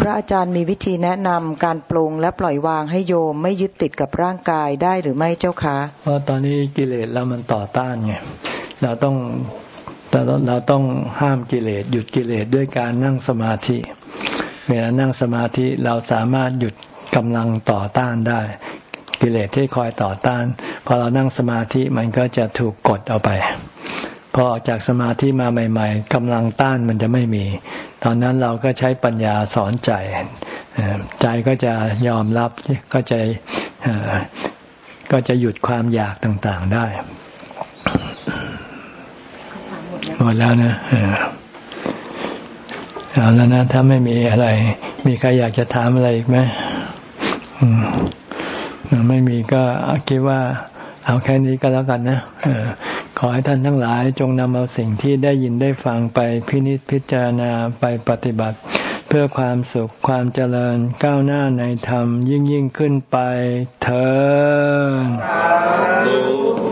พระอาจารย์มีวิธีแนะนำการปรงและปล่อยวางให้โยมไม่ยึดติดกับร่างกายได้หรือไม่เจ้าคะเพราะตอนนี้กิเลสเรามันต่อต้านไงเราต้องแต่เราต้องห้ามกิเลสหยุดกิเลสด้วยการนั่งสมาธิเวลานั่งสมาธิเราสามารถหยุดกำลังต่อต้านได้ กิเลสที่คอยต่อต้าน พอเรานั่งสมาธิมันก็จะถูกกดเอาไป พอออกจากสมาธิมาใหม่ ๆกำลังต้านมันจะไม่มี ตอนนั้นเราก็ใช้ปัญญาสอนใจ ใจก็จะยอมรับก็จะก็จะหยุดความอยากต่างๆได้ หมดแล้วนะเอาแล้วนะ ถ้าไม่มีอะไร มีใครอยากจะถามอะไรอีกไหมไม่มีก็คิดว่า เอาแค่นี้ก็แล้วกันนะ ขอให้ท่านทั้งหลายจงนำเอาสิ่งที่ได้ยินได้ฟังไปพินิจพิจารณาไปปฏิบัติ เพื่อความสุขความเจริญก้าวหน้าในธรรมยิ่งยิ่งขึ้นไปเถิด